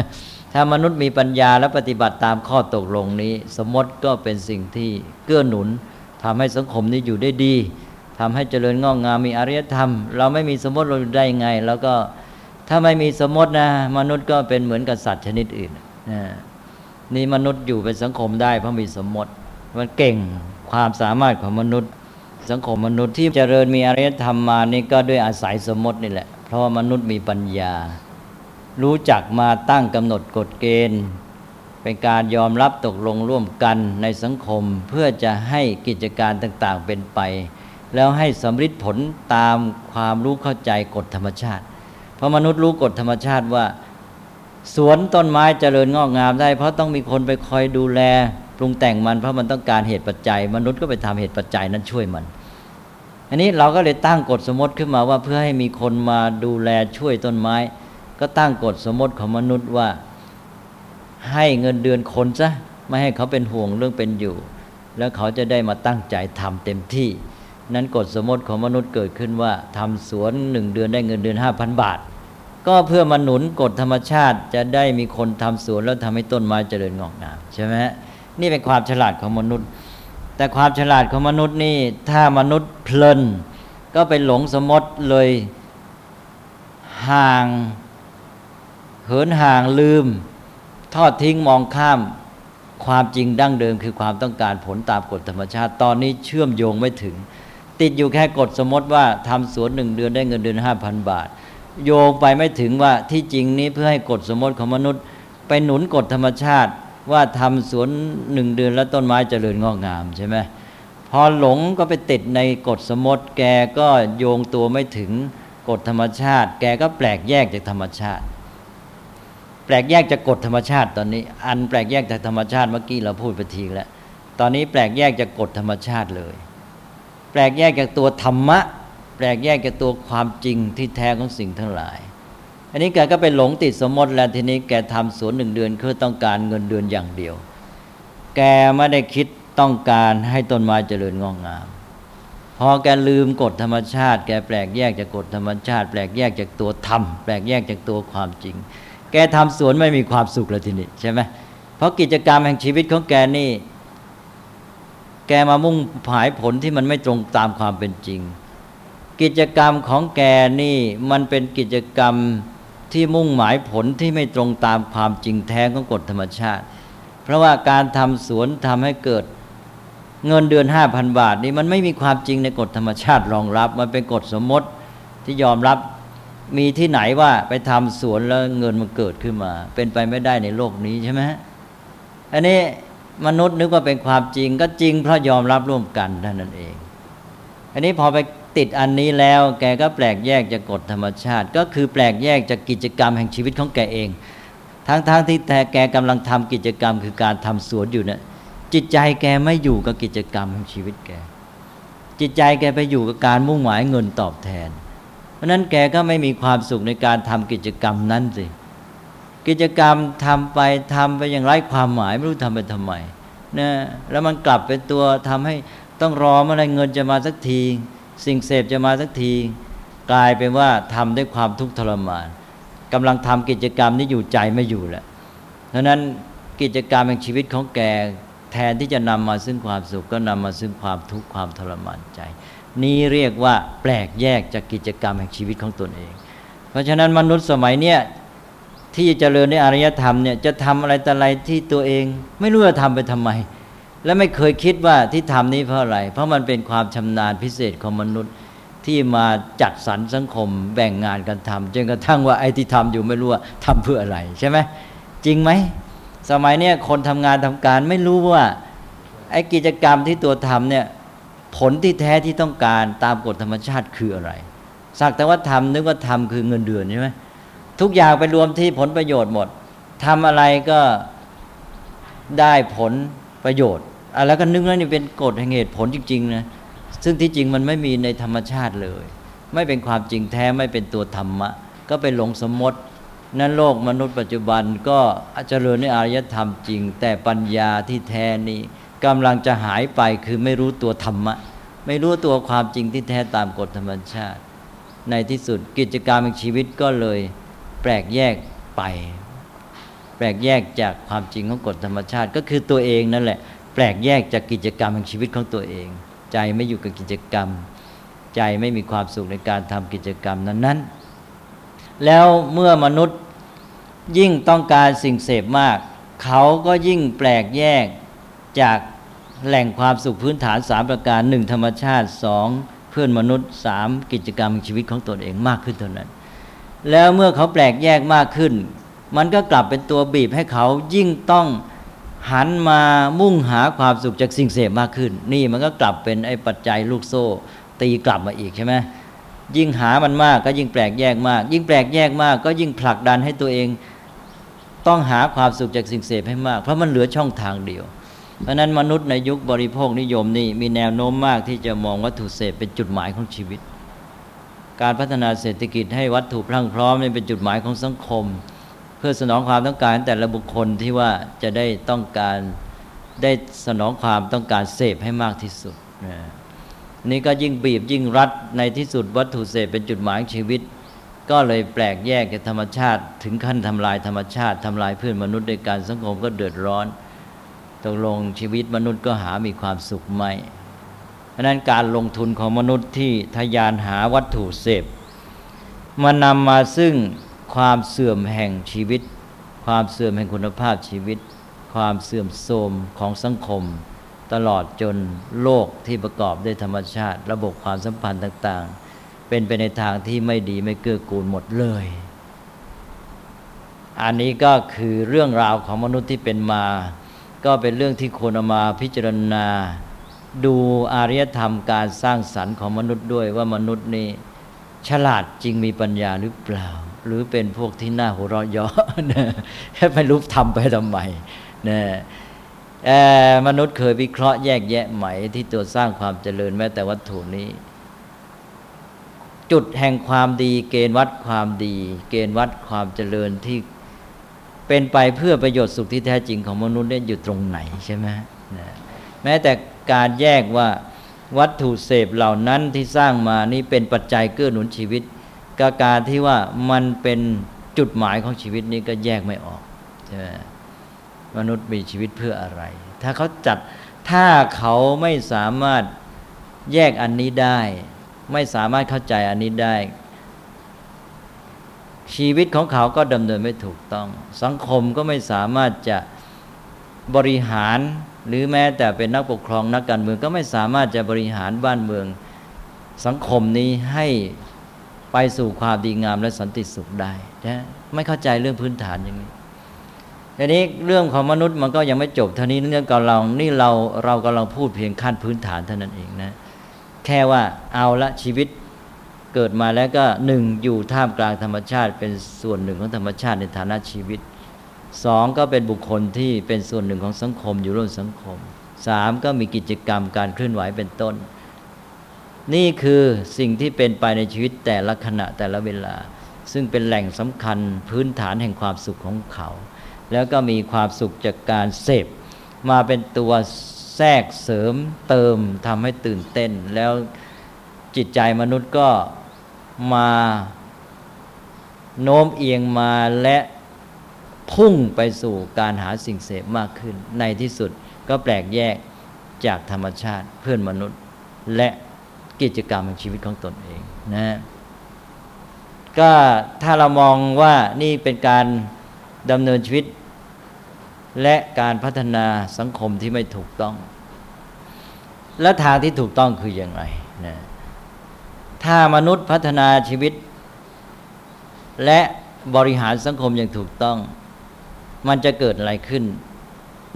ถ้ามนุษย์มีปัญญาและปฏิบัติตามข้อตกลงนี้ สมมติก็เป็นสิ่งที่เกื้อหนุนทำให้สังคมนี้อยู่ได้ดีทำให้เจริญงอกงามมีอารยธรรม เราไม่มีสมมติเราได้ยังไง แล้วก็ถ้าไม่มีสมมตินะ มนุษย์ก็เป็นเหมือนกับสัตว์ชนิดอื่นนะนี่มนุษย์อยู่เป็นสังคมได้เพราะมีสมมติ มันเก่งความสามารถของมนุษย์ สังคมมนุษย์ที่เจริญมีอารยธรรมมานี่ก็ด้วยอาศัยสมมตินี่แหละ เพราะว่ามนุษย์มีปัญญา รู้จักมาตั้งกำหนดกฎเกณฑ์ เป็นการยอมรับตกลงร่วมกันในสังคมเพื่อจะให้กิจการต่างๆเป็นไป แล้วให้สำฤทธิ์ผลตามความรู้เข้าใจกฎธรรมชาติ เพราะมนุษย์รู้กฎธรรมชาติว่าสวนต้นไม้เจริญงอกงามได้ เพราะต้องมีคนไปคอยดูแล ปรุงแต่งมันเพราะมันต้องการเหตุปัจจัย มนุษย์ก็ไปทำเหตุปัจจัยนั้นช่วยมัน อันนี้เราก็เลยตั้งกฎสมมติขึ้นมาว่าเพื่อให้มีคนมาดูแลช่วยต้นไม้ ก็ตั้งกฎสมมติของมนุษย์ว่า ให้เงินเดือนคนซะไม่ให้เขาเป็นห่วงเรื่องเป็นอยู่ แล้วเขาจะได้มาตั้งใจทำเต็มที่ นั้นกฎสมมติของมนุษย์เกิดขึ้นว่าทำสวนหนึ่งเดือนได้เงินเดือนห้าพันบาท ก็เพื่อมาหนุนกฎธรรมชาติจะได้มีคนทำสวนแล้วทำให้ต้นไม้เจริญงอกงามใช่ไหม นี่เป็นความฉลาดของมนุษย์ แต่ความฉลาดของมนุษย์นี่ถ้ามนุษย์เพลิน ก็ไปหลงสมมติเลยห่างเหินห่างลืม ทอดทิ้งมองข้ามความจริงดั้งเดิม คือความต้องการผลตามกฎธรรมชาติ ตอนนี้เชื่อมโยงไม่ถึง ติดอยู่แค่กฎสมมติว่าทำสวนหนึ่งเดือนได้เงินเดือนห้าพันบาท โยงไปไม่ถึงว่าที่จริงนี้เพื่อให้กฎสมมติของมนุษย์ ไปหนุนกฎธรรมชาติ ว่าทำสวนหนึ่งเดือนแล้วต้นไม้เจริญงอกงามใช่ไหมพอหลงก็ไปติดในกฎสมมติ แกก็โยงตัวไม่ถึงกฎธรรมชาติ แกก็แปลกแยกจากธรรมชาติ แปลกแยกจากกฎธรรมชาติ ตอนนี้ อันแปลกแยกจากธรรมชาติเมื่อกี้เราพูดไปทีแล้วตอนนี้แปลกแยกจากกฎธรรมชาติเลย แปลกแยกจากตัวธรรมะ แปลกแยกจากตัวความจริงที่แท้ของสิ่งทั้งหลาย อันนี้แกก็ไปหลงติดสมมติแล้วทีนี้แกทำสวนหนึ่งเดือนคือต้องการเงินเดือนอย่างเดียว แกไม่ได้คิดต้องการให้ต้นไม้เจริญงอกงาม พอแกลืมกฎธรรมชาติ แกแปลกแยกจากกฎธรรมชาติ แปลกแยกจากตัวธรรมแปลกแยกจากตัวความจริง แกทำสวนไม่มีความสุขเลยทีนี้ใช่ไหมเพราะกิจกรรมแห่งชีวิตของแกนี่ แกมามุ่งผายผลที่มันไม่ตรงตามความเป็นจริง กิจกรรมของแกนี่มันเป็นกิจกรรม ที่มุ่งหมายผลที่ไม่ตรงตามความจริงแท้ของกฎธรรมชาติ เพราะว่าการทำสวนทำให้เกิดเงินเดือนห้าพันบาทนี่มันไม่มีความจริงในกฎธรรมชาติรองรับ มันเป็นกฎสมมติที่ยอมรับมีที่ไหนว่าไปทำสวนแล้วเงินมันเกิดขึ้นมา เป็นไปไม่ได้ในโลกนี้ใช่ไหมอันนี้มนุษย์นึกว่าเป็นความจริงก็จริงเพราะยอมรับร่วมกันนั่นเอง อันนี้พอไป ติดอันนี้แล้ว แกก็แปลกแยกจากกฎธรรมชาติ ก็คือแปลกแยกจากกิจกรรมแห่งชีวิตของแกเอง ทั้งๆทที่แต่แกกำลังทำกิจกรรม คือการทำสวนอยู่เนะี่ยจิตใจแกไม่อยู่กับกิจกรรมแห่งชีวิตแก จิตใจแกไปอยู่กับการมุ่งหมายเงินตอบแทน เพราะนั้นแกก็ไม่มีความสุขในการทำกิจกรรมนั้นสิกิจกรรมทำไปทำไปอย่างไร้ความหมายไม่รู้ทำไปทำไมนะแล้วมันกลับเป็นตัวทำให้ต้องรอเมื่อไรเงินจะมาสักที สิ่งเสพจะมาสักทีกลายเป็นว่าทำด้วยความทุกข์ทรมานกำลังทำกิจกรรมนี้อยู่ใจไม่อยู่แล้วเพราะนั้นกิจกรรมแห่งชีวิตของแกแทนที่จะนำมาซึ่งความสุขก็นำมาซึ่งความทุกข์ความทรมานใจ นี้เรียกว่าแปลกแยกจากกิจกรรมแห่งชีวิตของตนเอง เพราะฉะนั้นมนุษย์สมัยเนี้ยที่จเจริญในอารยธรรมเนี่ยจะทำอะไรแต่อะไรที่ตัวเอง ไม่รู้จะทำไปทำไม และไม่เคยคิดว่าที่ทำนี้เพราะอะไร เพราะมันเป็นความชำนาญพิเศษของมนุษย์ที่มาจัดสรรสังคมแบ่งงานกันทำจนกระทั่งว่าไอ้ที่ทำอยู่ไม่รู้ว่าทำเพื่ออะไรใช่ไหมจริงไหมสมัยเนี้ยคนทำงานทำการไม่รู้ว่าไอ้กิจกรรมที่ตัวทำเนี่ยผลที่แท้ที่ต้องการตามกฎธรรมชาติคืออะไรสักแต่ว่าทำนึกว่าทำคือเงินเดือนใช่ไหมทุกอย่างไปรวมที่ผลประโยชน์หมดทำอะไรก็ได้ผลประโยชน์ แล้วก็นึกว่านี่เป็นกฎแห่งเหตุผลจริงๆนะซึ่งที่จริงมันไม่มีในธรรมชาติเลย ไม่เป็นความจริงแท้ไม่เป็นตัวธรรมะ ก็ไปหลงสมมตินั้นโลกมนุษย์ปัจจุบันก็เจริญในอารยธรรมจริง แต่ปัญญาที่แท้นี้กำลังจะหายไปคือไม่รู้ตัวธรรมะ ไม่รู้ตัวความจริงที่แท้ตามกฎธรรมชาติ ในที่สุดกิจกรรมชีวิตก็เลยแปลกแยกไป แปลกแยกจากความจริงของกฎธรรมชาติ ก็คือตัวเองนั่นแหละ แปลกแยกจากกิจกรรมแห่งชีวิตของตัวเอง ใจไม่อยู่กับกิจกรรม ใจไม่มีความสุขในการทำกิจกรรมนั้น ๆ แล้วเมื่อมนุษย์ยิ่งต้องการสิ่งเสพมาก เขาก็ยิ่งแปลกแยกจากแหล่งความสุขพื้นฐานสามประการหนึ่งธรรมชาติสองเพื่อนมนุษย์สามกิจกรรมชีวิตของตนเองมากขึ้นเท่านั้น แล้วเมื่อเขาแปลกแยกมากขึ้น มันก็กลับเป็นตัวบีบให้เขายิ่งต้อง หันมามุ่งหาความสุขจากสิ่งเสพมากขึ้น นี่มันก็กลับเป็นไอ้ปัจจัยลูกโซ่ ตีกลับมาอีกใช่ไหมยิ่งหามันมากก็ยิ่งแปลกแยกมาก ยิ่งแปลกแยกมากก็ยิ่งผลักดันให้ตัวเอง ต้องหาความสุขจากสิ่งเสพให้มาก เพราะมันเหลือช่องทางเดียว เพราะนั้นมนุษย์ในยุคบริโภคนิยมนี่มีแนวโน้มมากที่จะมองวัตถุเสพเป็นจุดหมายของชีวิต การพัฒนาเศรษฐกิจให้วัตถุพรั่งพร้อมเป็นจุดหมายของสังคม เพื่อสนองความต้องการแต่ละบุคคลที่ว่าจะได้ต้องการได้สนองความต้องการเสพให้มากที่สุดนะนี่ก็ยิ่งบีบยิ่งรัดในที่สุดวัตถุเสพเป็นจุดหมายชีวิต ก็เลยแปลกแยกกับธรรมชาติ ถึงขั้นทำลายธรรมชาติทำลายเพื่อนมนุษย์ในการสังคมก็เดือดร้อนตกลงชีวิตมนุษย์ก็หามีความสุขไม่เพราะนั้นการลงทุนของมนุษย์ที่ทยานหาวัตถุเสพมันนำมาซึ่ง ความเสื่อมแห่งชีวิต ความเสื่อมแห่งคุณภาพชีวิต ความเสื่อมโทรมของสังคม ตลอดจนโลกที่ประกอบด้วยธรรมชาติ ระบบความสัมพันธ์ต่าง ๆ เป็นไปในทางที่ไม่ดีไม่เกื้อกูลหมดเลย อันนี้ก็คือเรื่องราวของมนุษย์ที่เป็นมา ก็เป็นเรื่องที่ควรเอามาพิจารณา ดูอารยธรรมการสร้างสรรค์ของมนุษย์ด้วยว่ามนุษย์นี่ฉลาดจริงมีปัญญาหรือเปล่า หรือเป็นพวกที่น่าหัวเราะเยาะนะไม่รู้ทำไปทำไมนะเอ่อมนุษย์เคยวิเคราะห์แยกแยะไหมที่ตัวสร้างความเจริญแม้แต่วัตถุนี้ จุดแห่งความดี เกณฑ์วัดความดี เกณฑ์วัดความเจริญที่เป็นไปเพื่อประโยชน์สุขที่แท้จริงของมนุษย์เนี่ยอยู่ตรงไหนใช่ไหมนะแม้แต่การแยกว่าวัตถุเสพเหล่านั้นที่สร้างมานี่เป็นปัจจัยเกื้อหนุนชีวิต กับการที่ว่ามันเป็นจุดหมายของชีวิตนี้ก็แยกไม่ออกใช่ไหมมนุษย์มีชีวิตเพื่ออะไร ถ้าเขาจัดถ้าเขาไม่สามารถแยกอันนี้ได้ ไม่สามารถเข้าใจอันนี้ได้ ชีวิตของเขาก็ดำเนินไม่ถูกต้อง สังคมก็ไม่สามารถจะบริหารหรือแม้แต่เป็นนักปกครองนักการเมืองก็ไม่สามารถจะบริหารบ้านเมือง สังคมนี้ให้ ไปสู่ความดีงามและสันติสุขได้นะไม่เข้าใจเรื่องพื้นฐานอย่างนี้ทีนี้เรื่องของมนุษย์มันก็ยังไม่จบเท่านี้เรื่องกับเรานี่เราเรากำลังพูดเพียงขั้นพื้นฐานเท่านั้นเองนะ แค่ว่าเอาละชีวิตเกิดมาแล้วก็หนึ่งอยู่ท่ามกลางธรรมชาติ เป็นส่วนหนึ่งของธรรมชาติในฐานะชีวิตสองก็เป็นบุคคลที่เป็นส่วนหนึ่งของสังคมอยู่ร่วมสังคมสามก็มีกิจกรรมการเคลื่อนไหวเป็นต้น นี่คือสิ่งที่เป็นไปในชีวิตแต่ละขณะแต่ละเวลา ซึ่งเป็นแหล่งสำคัญพื้นฐานแห่งความสุขของเขา แล้วก็มีความสุขจากการเสพมาเป็นตัวแทรกเสริมเติมทำให้ตื่นเต้น แล้วจิตใจมนุษย์ก็มาโน้มเอียงมาและพุ่งไปสู่การหาสิ่งเสพมากขึ้น ในที่สุดก็แปลกแยกจากธรรมชาติเพื่อนมนุษย์และ กิจกรรมของชีวิตของตนเองนะก็ถ้าเรามองว่านี่เป็นการดำเนินชีวิต และการพัฒนาสังคมที่ไม่ถูกต้อง และทางที่ถูกต้องคืออย่างไรนะถ้ามนุษย์พัฒนาชีวิต และบริหารสังคมอย่างถูกต้อง มันจะเกิดอะไรขึ้น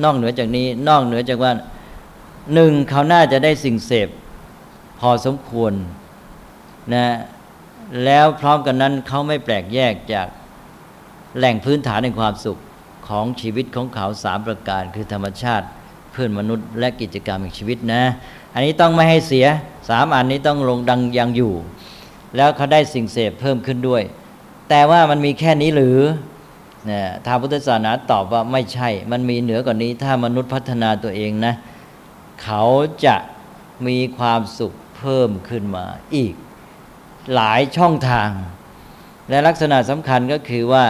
นอกเหนือจากนี้นอกเหนือจากว่าหนึ่งเขาน่าจะได้สิ่งเสพ พอสมควรนะแล้วพร้อมกันนั้นเขาไม่แปลกแยกจากแหล่งพื้นฐานในความสุขของชีวิตของเขาสามประการ คือธรรมชาติเพื่อนมนุษย์ และกิจกรรมแห่งชีวิตนะ อันนี้ต้องไม่ให้เสียสามอันนี้ต้องลงดังยังอยู่ แล้วเขาได้สิ่งเสพเพิ่มขึ้นด้วย แต่ว่ามันมีแค่นี้หรือนะทางพุทธศาสนาตอบว่าไม่ใช่ มันมีเหนือกว่านี้ถ้ามนุษย์พัฒนาตัวเองนะ เขาจะมีความสุข เพิ่มขึ้นมาอีก หลายช่องทาง และลักษณะสำคัญก็คือว่า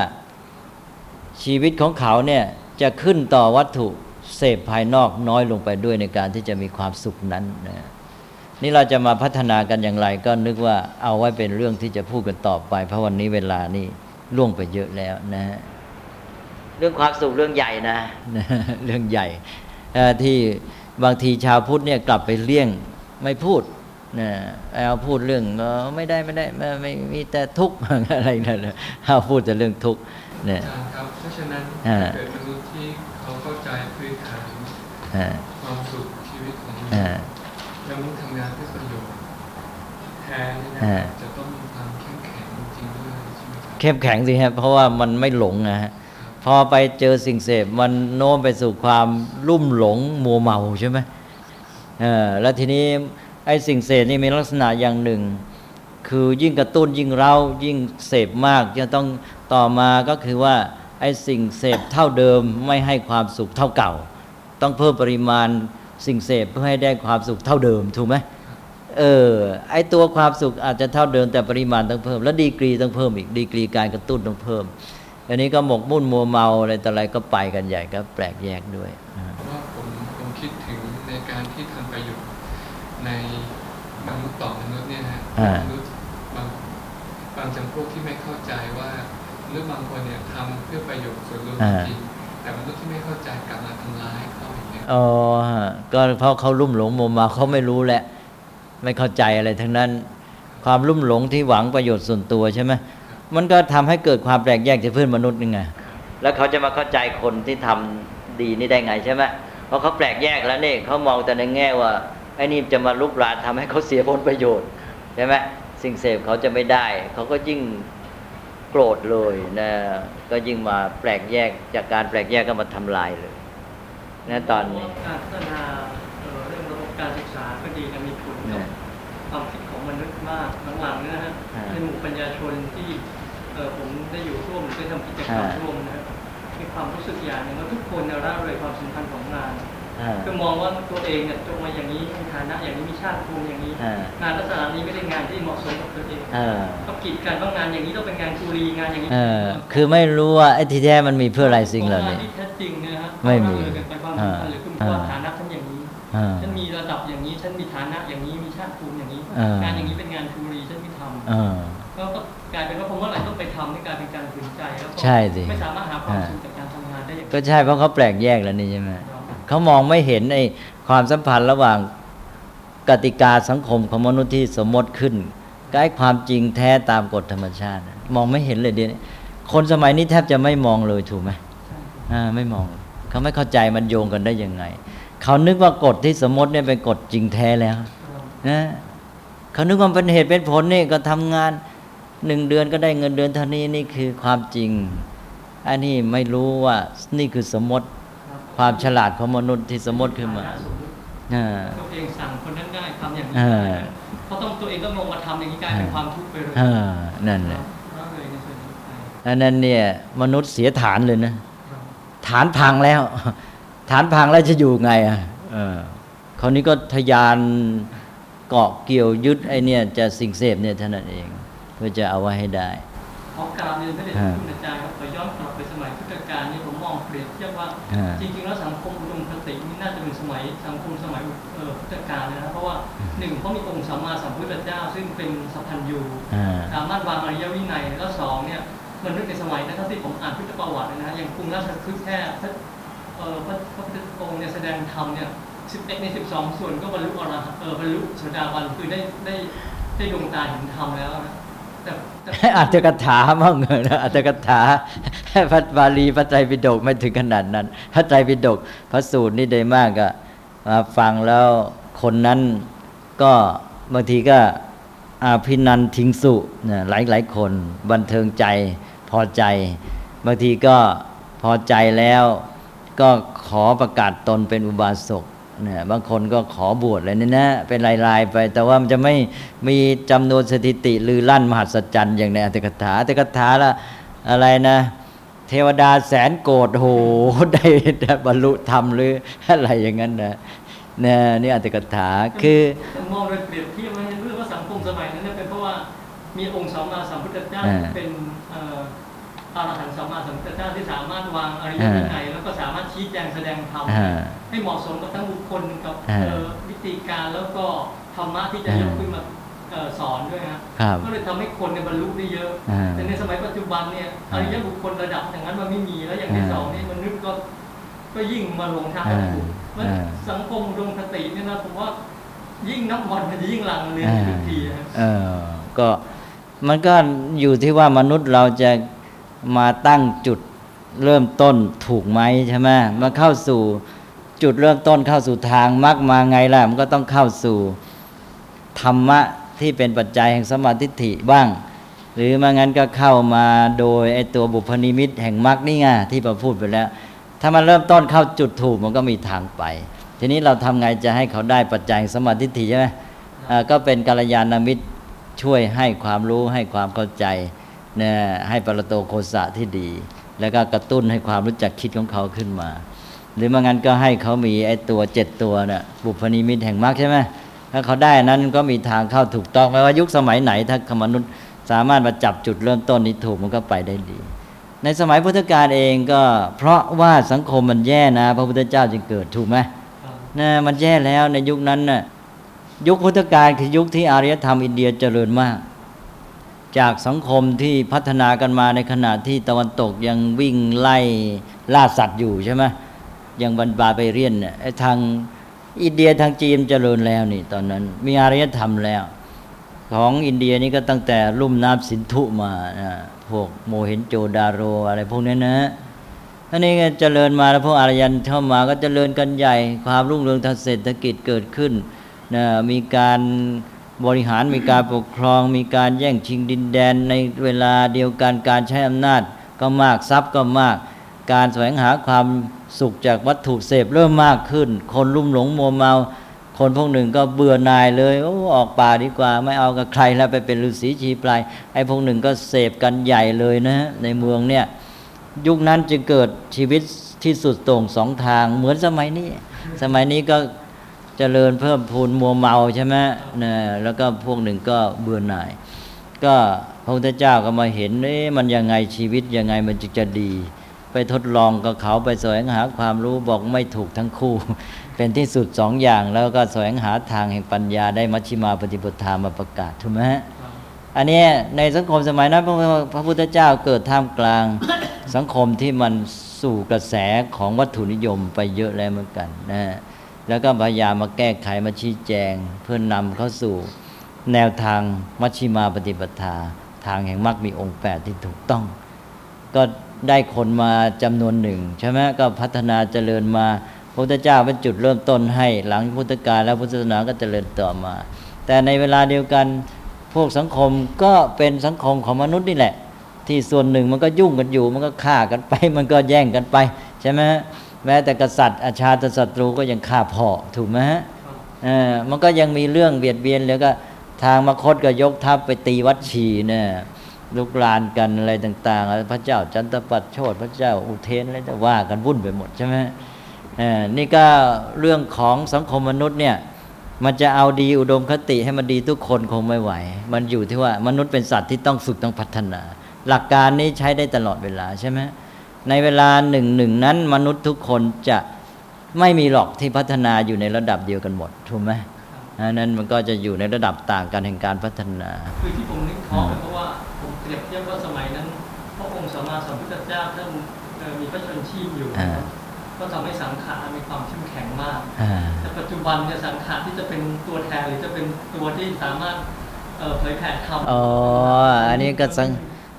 ชีวิตของเขาเนี่ยจะขึ้นต่อวัตถุเสพภายนอกน้อยลงไปด้วยในการที่จะมีความสุขนั้นนะนี่เราจะมาพัฒนากันอย่างไร ก็นึกว่าเอาไว้เป็นเรื่องที่จะพูดกันต่อไป เพราะวันนี้เวลานี่ล่วงไปเยอะแล้วนะเรื่องความสุขเรื่องใหญ่นะ เรื่องใหญ่ที่บางทีชาวพุทธเนี่ยกลับไปเลี่ยงไม่พูดเนี่ยเอาพูดเรื่องเออไม่ได้ไม่ได้ไม่ไม่มีแต่ทุกข์อะไรนั่นน่ะเอาพูดแต่เรื่องทุกข์เนี่ยอาจารย์ครับเพราะฉะนั้นอ่าถ้าเกิดมนุษย์ที่เขาเข้าใจพื้นฐานอ่าความสุขชีวิตของมนุษอ่าย์แล้วมุ่งทำงานเพื่อประโยชน์แท้เนี่ยนะอ่าจะต้องมีความเข้มแข็งจริงๆด้วยใช่ไหมครับเข้มแข็งสิฮะเพราะว่ามันไม่หลงนะฮะพอไปเจอสิ่งเสพมันโน้มไปสู่ความลุ่มหลงมัวเมาใช่ไหมเออแล้วทีนี้ไอ้สิ่งเสพนี่มีลักษณะอย่างหนึ่ง คือยิ่งกระตุ้นยิ่งเรายิ่งเสพมากจะต้องต่อมาก็คือว่าไอ้สิ่งเสพเท่าเดิมไม่ให้ความสุขเท่าเก่า ต้องเพิ่มปริมาณสิ่งเสพเพื่อให้ได้ความสุขเท่าเดิมถูกไหมเออไอตัวความสุขอาจจะเท่าเดิมแต่ปริมาณต้องเพิ่ม แล้วดีกรีต้องเพิ่มอีกดีกรีการกระตุ้นต้องเพิ่ม อันนี้ก็หมกมุ่นมัวเมาอะไรต่ออะไรก็ไปกันใหญ่ก็แปลกแยกด้วยว่าผมผมคิดถึงในการที่ บางบางจำพวกที่ไม่เข้าใจว่าหรือบางคนเนี่ยทำเพื่อประโยชน์ส่วนรวมจริงๆแต่มนุษย์ที่ไม่เข้าใจกลับมาทำร้ายเขาอย่างเงี้ยอ๋อฮะก็เพราะเขาลุ่มหลงมัวเมาเขาไม่รู้แหละ ไม่เข้าใจอะไรทั้งนั้น ความลุ่มหลงที่หวังประโยชน์ส่วนตัวใช่ไหมมันก็ทำให้เกิดความแปลกแยกจากเพื่อนมนุษย์นี่ไงแล้วเขาจะมาเข้าใจคนที่ทำดีนี่ได้ไงใช่ไหมเพราะเขาแปลกแยกแล้วนี่เขามองแต่ในแง่ว่าไอ้นี่จะมาลุกรานทำให้เขาเสียผลประโยชน์ใช่ไหมสิ่งเสพเขาจะไม่ได้ เขาก็ยิ่งโกรธเลยนะก็ยิ่งมาแปลกแยกจากการแปลกแยกก็มาทำลายเลยนะตอนนี้การพัฒนาเอ่อเรื่องระบบการศึกษาก็ดีนะมีผลกับความคิดของมนุษย์มากหลังๆเนยนะฮะอ่าในหมู่ปัญญาชนที่เอ่อผมได้อยู่ร่วมได้ทำกิจกรรมอ่าร่วมนะฮะมีความรู้สึกอย่างหนึ่งว่าทุกคนเนี่ยร่าเริงความสำคัญของงานอ่า คือมองว่าตัวเองเนี่ยจงมาอย่างนี้มีฐานะอย่างนี้มีชาติภูมิอย่างนี้อ่างานลักษณะนี้ไม่ได้งานที่เหมาะสมกับตัวเองอ่าก็กีดกันว่างานอย่างนี้ต้องเป็นงานกุรีงานอย่างนี้เออคือไม่รู้ว่าไอ้ที่แท้มันมีเพื่ออะไรสิ่งเหล่านี้พระงที่แท้จริงเนยฮะไม่มีร่าเริงกันไปความสำคัญหรือคุณว่าอ่าฐานะฉันอย่างนี้อ่าฉันมีระดับอย่างนี้ฉันมีฐานะอย่างนี้มีชาติภูมิอย่างนี้อ่างงานอย่างนี้เป็นงานทูรีฉันไม่ทอ่าำก็ก็กลายเป็นว่าผมว่าอะไรต้องไปทำนี่กลายเป็นการฝืนใจแล้วก็ใช่สิไม่สามารถหาความสุขจากการทำงานได้อย่างก็ใช่เพราะเขาแปลกแยกแล้วนี่ใช่ไหม เราเขามองไม่เห็นไอ้ความสัมพันธ์ระหว่างกติกาสังคมของมนุษย์ที่สมมติขึ้นกับไอ้ความจริงแท้ตามกฎธรรมชาติ มองไม่เห็นเลยเดี๋ยวนี้คนสมัยนี้แทบจะไม่มองเลยถูกไหมใช่อ่าไม่มอง เขาไม่เข้าใจมันโยงกันได้ยังไง เขานึกว่ากฎที่สมมติเนี่ยเป็นกฎจริงแท้แล้วเรานะเขานึกว่าเป็นเหตุเป็นผลนี่ก็ทำงานหนึ่งเดือนก็ได้เงินเดือนเท่านี้นี่คือความจริง อันนี้ไม่รู้ว่านี่คือสมมติ ครับความฉลาดของมนุษย์ที่สมมติขึ้นมาฐะสมมุติอ่าตัวเองสั่งคนนั้นได้ทำอย่างนี้เออเพราะต้องตัวเองต้องลงมาทำอย่างนี้กลายเป็นความทุกข์ไปเลยอ่านั่นแหครัละบเราเลยในส่วนนี้ไปอันนั้นเนี่ยมนุษย์เสียฐานเลยนะครับฐานพังแล้ว ฐานพังแล้วจะอยู่ไงอะเออคราวนี้ก็ทะยานเกาะเกี่ยวยึดไอเนี่ยจะสิ่งเสพเนี่ยเท่านั้นเอง เพื่อจะเอาไว้ให้ได้ขอกราบเรียนพระเดชพระคุณอาจารย์ครับ จริงๆแล้วสังคมอุดมคตินี่น่าจะเป็นสมัยสังคมสมัยพุทธกาลนะครับเพราะว่าหนึ่งเขามีองค์สัมมาสัมพุทธเจ้า ซึ่งเป็นสัพพัญญูสามารถวางอริยวินัยแล้วสองเนี่ยมนุษย์ในสมัยนั้นถ้าที่ผมอ่านพุทธประวัตินะฮะอย่างกรุงราชคฤห์แค่พระพระพุทธองค์เนี่ยแสดงธรรมเนี่ยสิบเอ็ดในสิบสองส่วนก็บรรลุอรหันต์บรรลุโสดาบันคือได้ได้ได้ดวงตาเห็นธรรมแล้วนะ แต่แต่อัตถกถามั่งเถอะนะอัตถกถาพระบาลีพระไตรปิฎกไม่ถึงขนาดนั้น พระไตรปิฎกพระสูตรนี่ได้มากอะมาฟังแล้วคนนั้นก็บางทีก็อาภินันทิงสุนี่หลายหลายคนบันเทิงใจพอใจ บางทีก็พอใจแล้วก็ขอประกาศตนเป็นอุบาสก เนี่ยบางคนก็ขอบวชอะไรนี่นะ เป็นลายๆไป แต่ว่ามันจะไม่มีจำนวนสถิติลือลั่นมหัศจรรย์อย่างในอัตถกถาอัตถกถาละอะไรนะ เทวดาแสนโกรธโหได้ได้บรรลุธรรมหรืออะไรอย่างนั้นนะเนี่ยนี่อัตถกถาคือผมมองโดยเปรียบเทียบไว้เรื่องว่าสังคมสมัยนั้นเนี่ยเป็นเพราะว่ามีองค์สัมมาสัมพุทธเจ้าอ่าเป็นเอ่ออรหันต์สัมมาสัมพุทธเจ้าที่สามารถวางอริยวินัยแล้วก็สามารถ ชี้แจงแสดงธรรมอ่าให้เหมาะสมกับทั้งบุคคลกับอ่าเอ่อวิธีการแล้วก็ธรรมะที่จะยกขึ้นมาเอ่อสอนด้วยนะครับก็เลยทำให้คนในยบรรลุได้เยอะอ่าแต่ในสมัยปัจจุบันเนี่ยออ่าริยบุคคลระดับอย่างนั้นมันไม่มีแล้วอย่างที่อ่าสองนี่มนุษย์ก็ก็ยิ่งมาหลงทางวัตถุอ่าเพราะอ่าสังคมอุดมคติเนี่ยนะผมว่ายิ่งนับวันมันจะยิ่งลังเลทุกทีครับเออก็มันก็อยู่ที่ว่ามนุษย์เราจะมาตั้งจุด เริ่มต้นถูกไหมใช่ไหมมาเข้าสู่จุดเริ่มต้นเข้าสู่ทางมรรคมาไงล่ะ มันก็ต้องเข้าสู่ธรรมะที่เป็นปัจจัยแห่งสมาธิฐิบ้าง หรือม่งั้นก็เข้ามาโดยไอตัวบุพนิมิตแห่งมรรคนี่ไงที่เราพูดไปแล้ว ถ้ามันเริ่มต้นเข้าจุดถูกมันก็มีทางไป ทีนี้เราทำไงจะให้เขาได้ปัจจัยสมาธิฐิใช่ไหมก็เป็นกัลยาณมิตรช่วยให้ความรู้ให้ความเข้าใจเนี่ยให้ปรโตโคสะที่ดี แล้วก็กระตุ้นให้ความรู้จักคิดของเขาขึ้นมา หรือไม่งั้นก็ให้เขามีไอ้ตัวเจ็ดตัวน่ะบุพนิมิตแห่งมรรคใช่ไหมถ้าเขาได้นั้นก็มีทางเข้าถูกต้องไม่ว่ายุคสมัยไหน ถ้ามนุษย์สามารถมาจับจุดเริ่มต้นนี้ถูกมันก็ไปได้ดี ในสมัยพุทธกาลเองก็เพราะว่าสังคมมันแย่นะ พระพุทธเจ้าจึงเกิดถูกไหมครับนะมันแย่แล้วในยุคนั้นน่ะยุคพุทธกาลคือยุคที่อารยธรรมอินเดียเจริญมาก จากสังคมที่พัฒนากันมาในขณะที่ตะวันตกยังวิ่งไล่ล่าสัตว์อยู่ใช่ไหมยังบันบาไปเรียนเนี่ยไอ้ทางอินเดียทางจีนเจริญแล้วนี่ตอนนั้น มีอารยธรรมแล้ว ของอินเดียนี่ก็ตั้งแต่ลุ่มน้ำสินธุมานะพวกโมเห็นโจดาโรอะไรพวกนี้นะอันนี้เจริญมาแล้วพวกอารยันเข้ามาก็เจริญกันใหญ่ ความรุ่งเรืองทางเศรษฐกิจเกิดขึ้นนะมีการ บริหารมีการปกครอง มีการแย่งชิงดินแดนในเวลาเดียวกันการใช้อำนาจ ก็มากทรัพย์ก็มาก การแสวงหาความสุขจากวัตถุเสพเริ่มมากขึ้น คนลุ่มหลงมัวเมา คนพวกหนึ่งก็เบื่อหน่ายเลยโอ้ออกป่าดีกว่า ไม่เอากับใครแล้วไปเป็นฤาษีชีปลายไอ้พวกหนึ่งก็เสพกันใหญ่เลยนะฮะในเมืองเนี่ยยุคนั้นจึงเกิดชีวิตที่สุดโต่งสองทางเหมือนสมัยนี้ สมัยนี้ก็ เจริญเพิ่มพูนมัวเมาใช่ไหมนะแล้วก็พวกหนึ่งก็เบื่อหน่าย ก็พระพุทธเจ้าก็มาเห็นเอ๊ะมันยังไงชีวิตยังไงมันจึงจะดี ไปทดลองกับเขาไปแสวงหาความรู้บอกไม่ถูกทั้งคู่ เป็นที่สุดสองอย่างแล้วก็แสวงหาทางแห่งปัญญาได้มัชฌิมาปฏิปทามาประกาศถูกไหมฮะอันนี้ในสังคมสมัยนั้นพระพระพุทธเจ้าเกิดท่ามกลางสังคมที่มันสู่กระแสของวัตถุนิยมไปเยอะแล้วเหมือนกันนะฮะ แล้วก็พยายามมาแก้ไขมาชี้แจง เพื่อนนำเข้าสู่แนวทางมัชฌิมาปฏิปทา ทางแห่งมรรคมีองค์แปดที่ถูกต้อง ก็ได้คนมาจำนวนหนึ่งใช่ไหมก็พัฒนาเจริญมาพระพุทธเจ้าเป็นจุดเริ่มต้นให้ หลังพุทธกาลแล้วพุทธศาสนาก็เจริญต่อมา แต่ในเวลาเดียวกันพวกสังคมก็เป็นสังคมของมนุษย์นี่แหละ ที่ส่วนหนึ่งมันก็ยุ่งกันอยู่ มันก็ฆ่ากันไป มันก็แย่งกันไปใช่ไหม แม้แต่กษัตริย์อาชาติศัตรูก็ยังฆ่าพ่อถูกไหมฮะครับเออมันก็ยังมีเรื่องเบียดเบียนแล้วก็ทางมคตก็ยกทัพไปตีวัดชีเนี่ยลุกลานกันอะไรต่าง ๆ พระเจ้าจันทปัตโชดพระเจ้าอุเทนอะไรแต่ว่ากันวุ่นไปหมดใช่ไหมเออนี่ก็เรื่องของสังคมมนุษย์เนี่ยมันจะเอาดีอุดมคติให้มันดีทุกคนคงไม่ไหว มันอยู่ที่ว่ามนุษย์เป็นสัตว์ที่ต้องฝึกต้องพัฒนา หลักการนี้ใช้ได้ตลอดเวลาใช่ไหม ในเวลาหนึ่งหนึ่งนั้น มนุษย์ทุกคนจะไม่มีหรอกที่พัฒนาอยู่ในระดับเดียวกันหมดถูกไหมอันนั้นมันก็จะอยู่ในระดับต่างกันแห่งการพัฒนา คือที่ผมนึกท้อเพราะว่าผมเปรียบเทียบว่าสมัยนั้นพระองค์สัมมาสัมพุทธเจ้าท่านเอ่อมีพระชนชีพอยู่อ่าก็ทำให้สังขารมีความเข้มแข็งมากอ่าแต่ปัจจุบันเนี่ยสังขารที่จะเป็นตัวแทนหรือจะเป็นตัวที่สามารถเอ่อเผยแผ่ธรรมอ๋อ อันนี้ก็สัง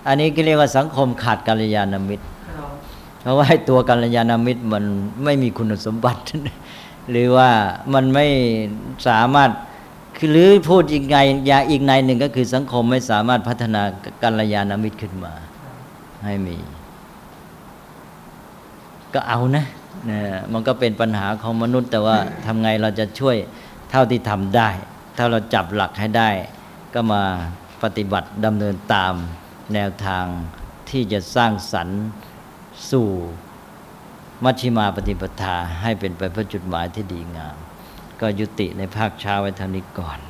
อันนี้ก็เรียกว่าสังคมขาดกัลยาณมิตรครับ เพราะว่าตัวกัลยาณมิตรมันไม่มีคุณสมบัติ หรือว่ามันไม่สามารถหรือพูดอีกไงอย่าอีกในหนึ่งก็คือสังคมไม่สามารถพัฒนากัลยาณมิตรขึ้นมา ให้มี ก็เอานะเนี่ยมันก็เป็นปัญหาของมนุษย์ แต่ว่าทำไงเราจะช่วยเท่าที่ทำได้ ถ้าเราจับหลักให้ได้ ก็มาปฏิบัติดำเนินตามแนวทางที่จะสร้างสรรค์ สู่มัชฌิมาปฏิปทาให้เป็นไปเพื่อจุดหมายที่ดีงาม ก็ยุติในภาคเช้าไว้เท่านี้ก่อน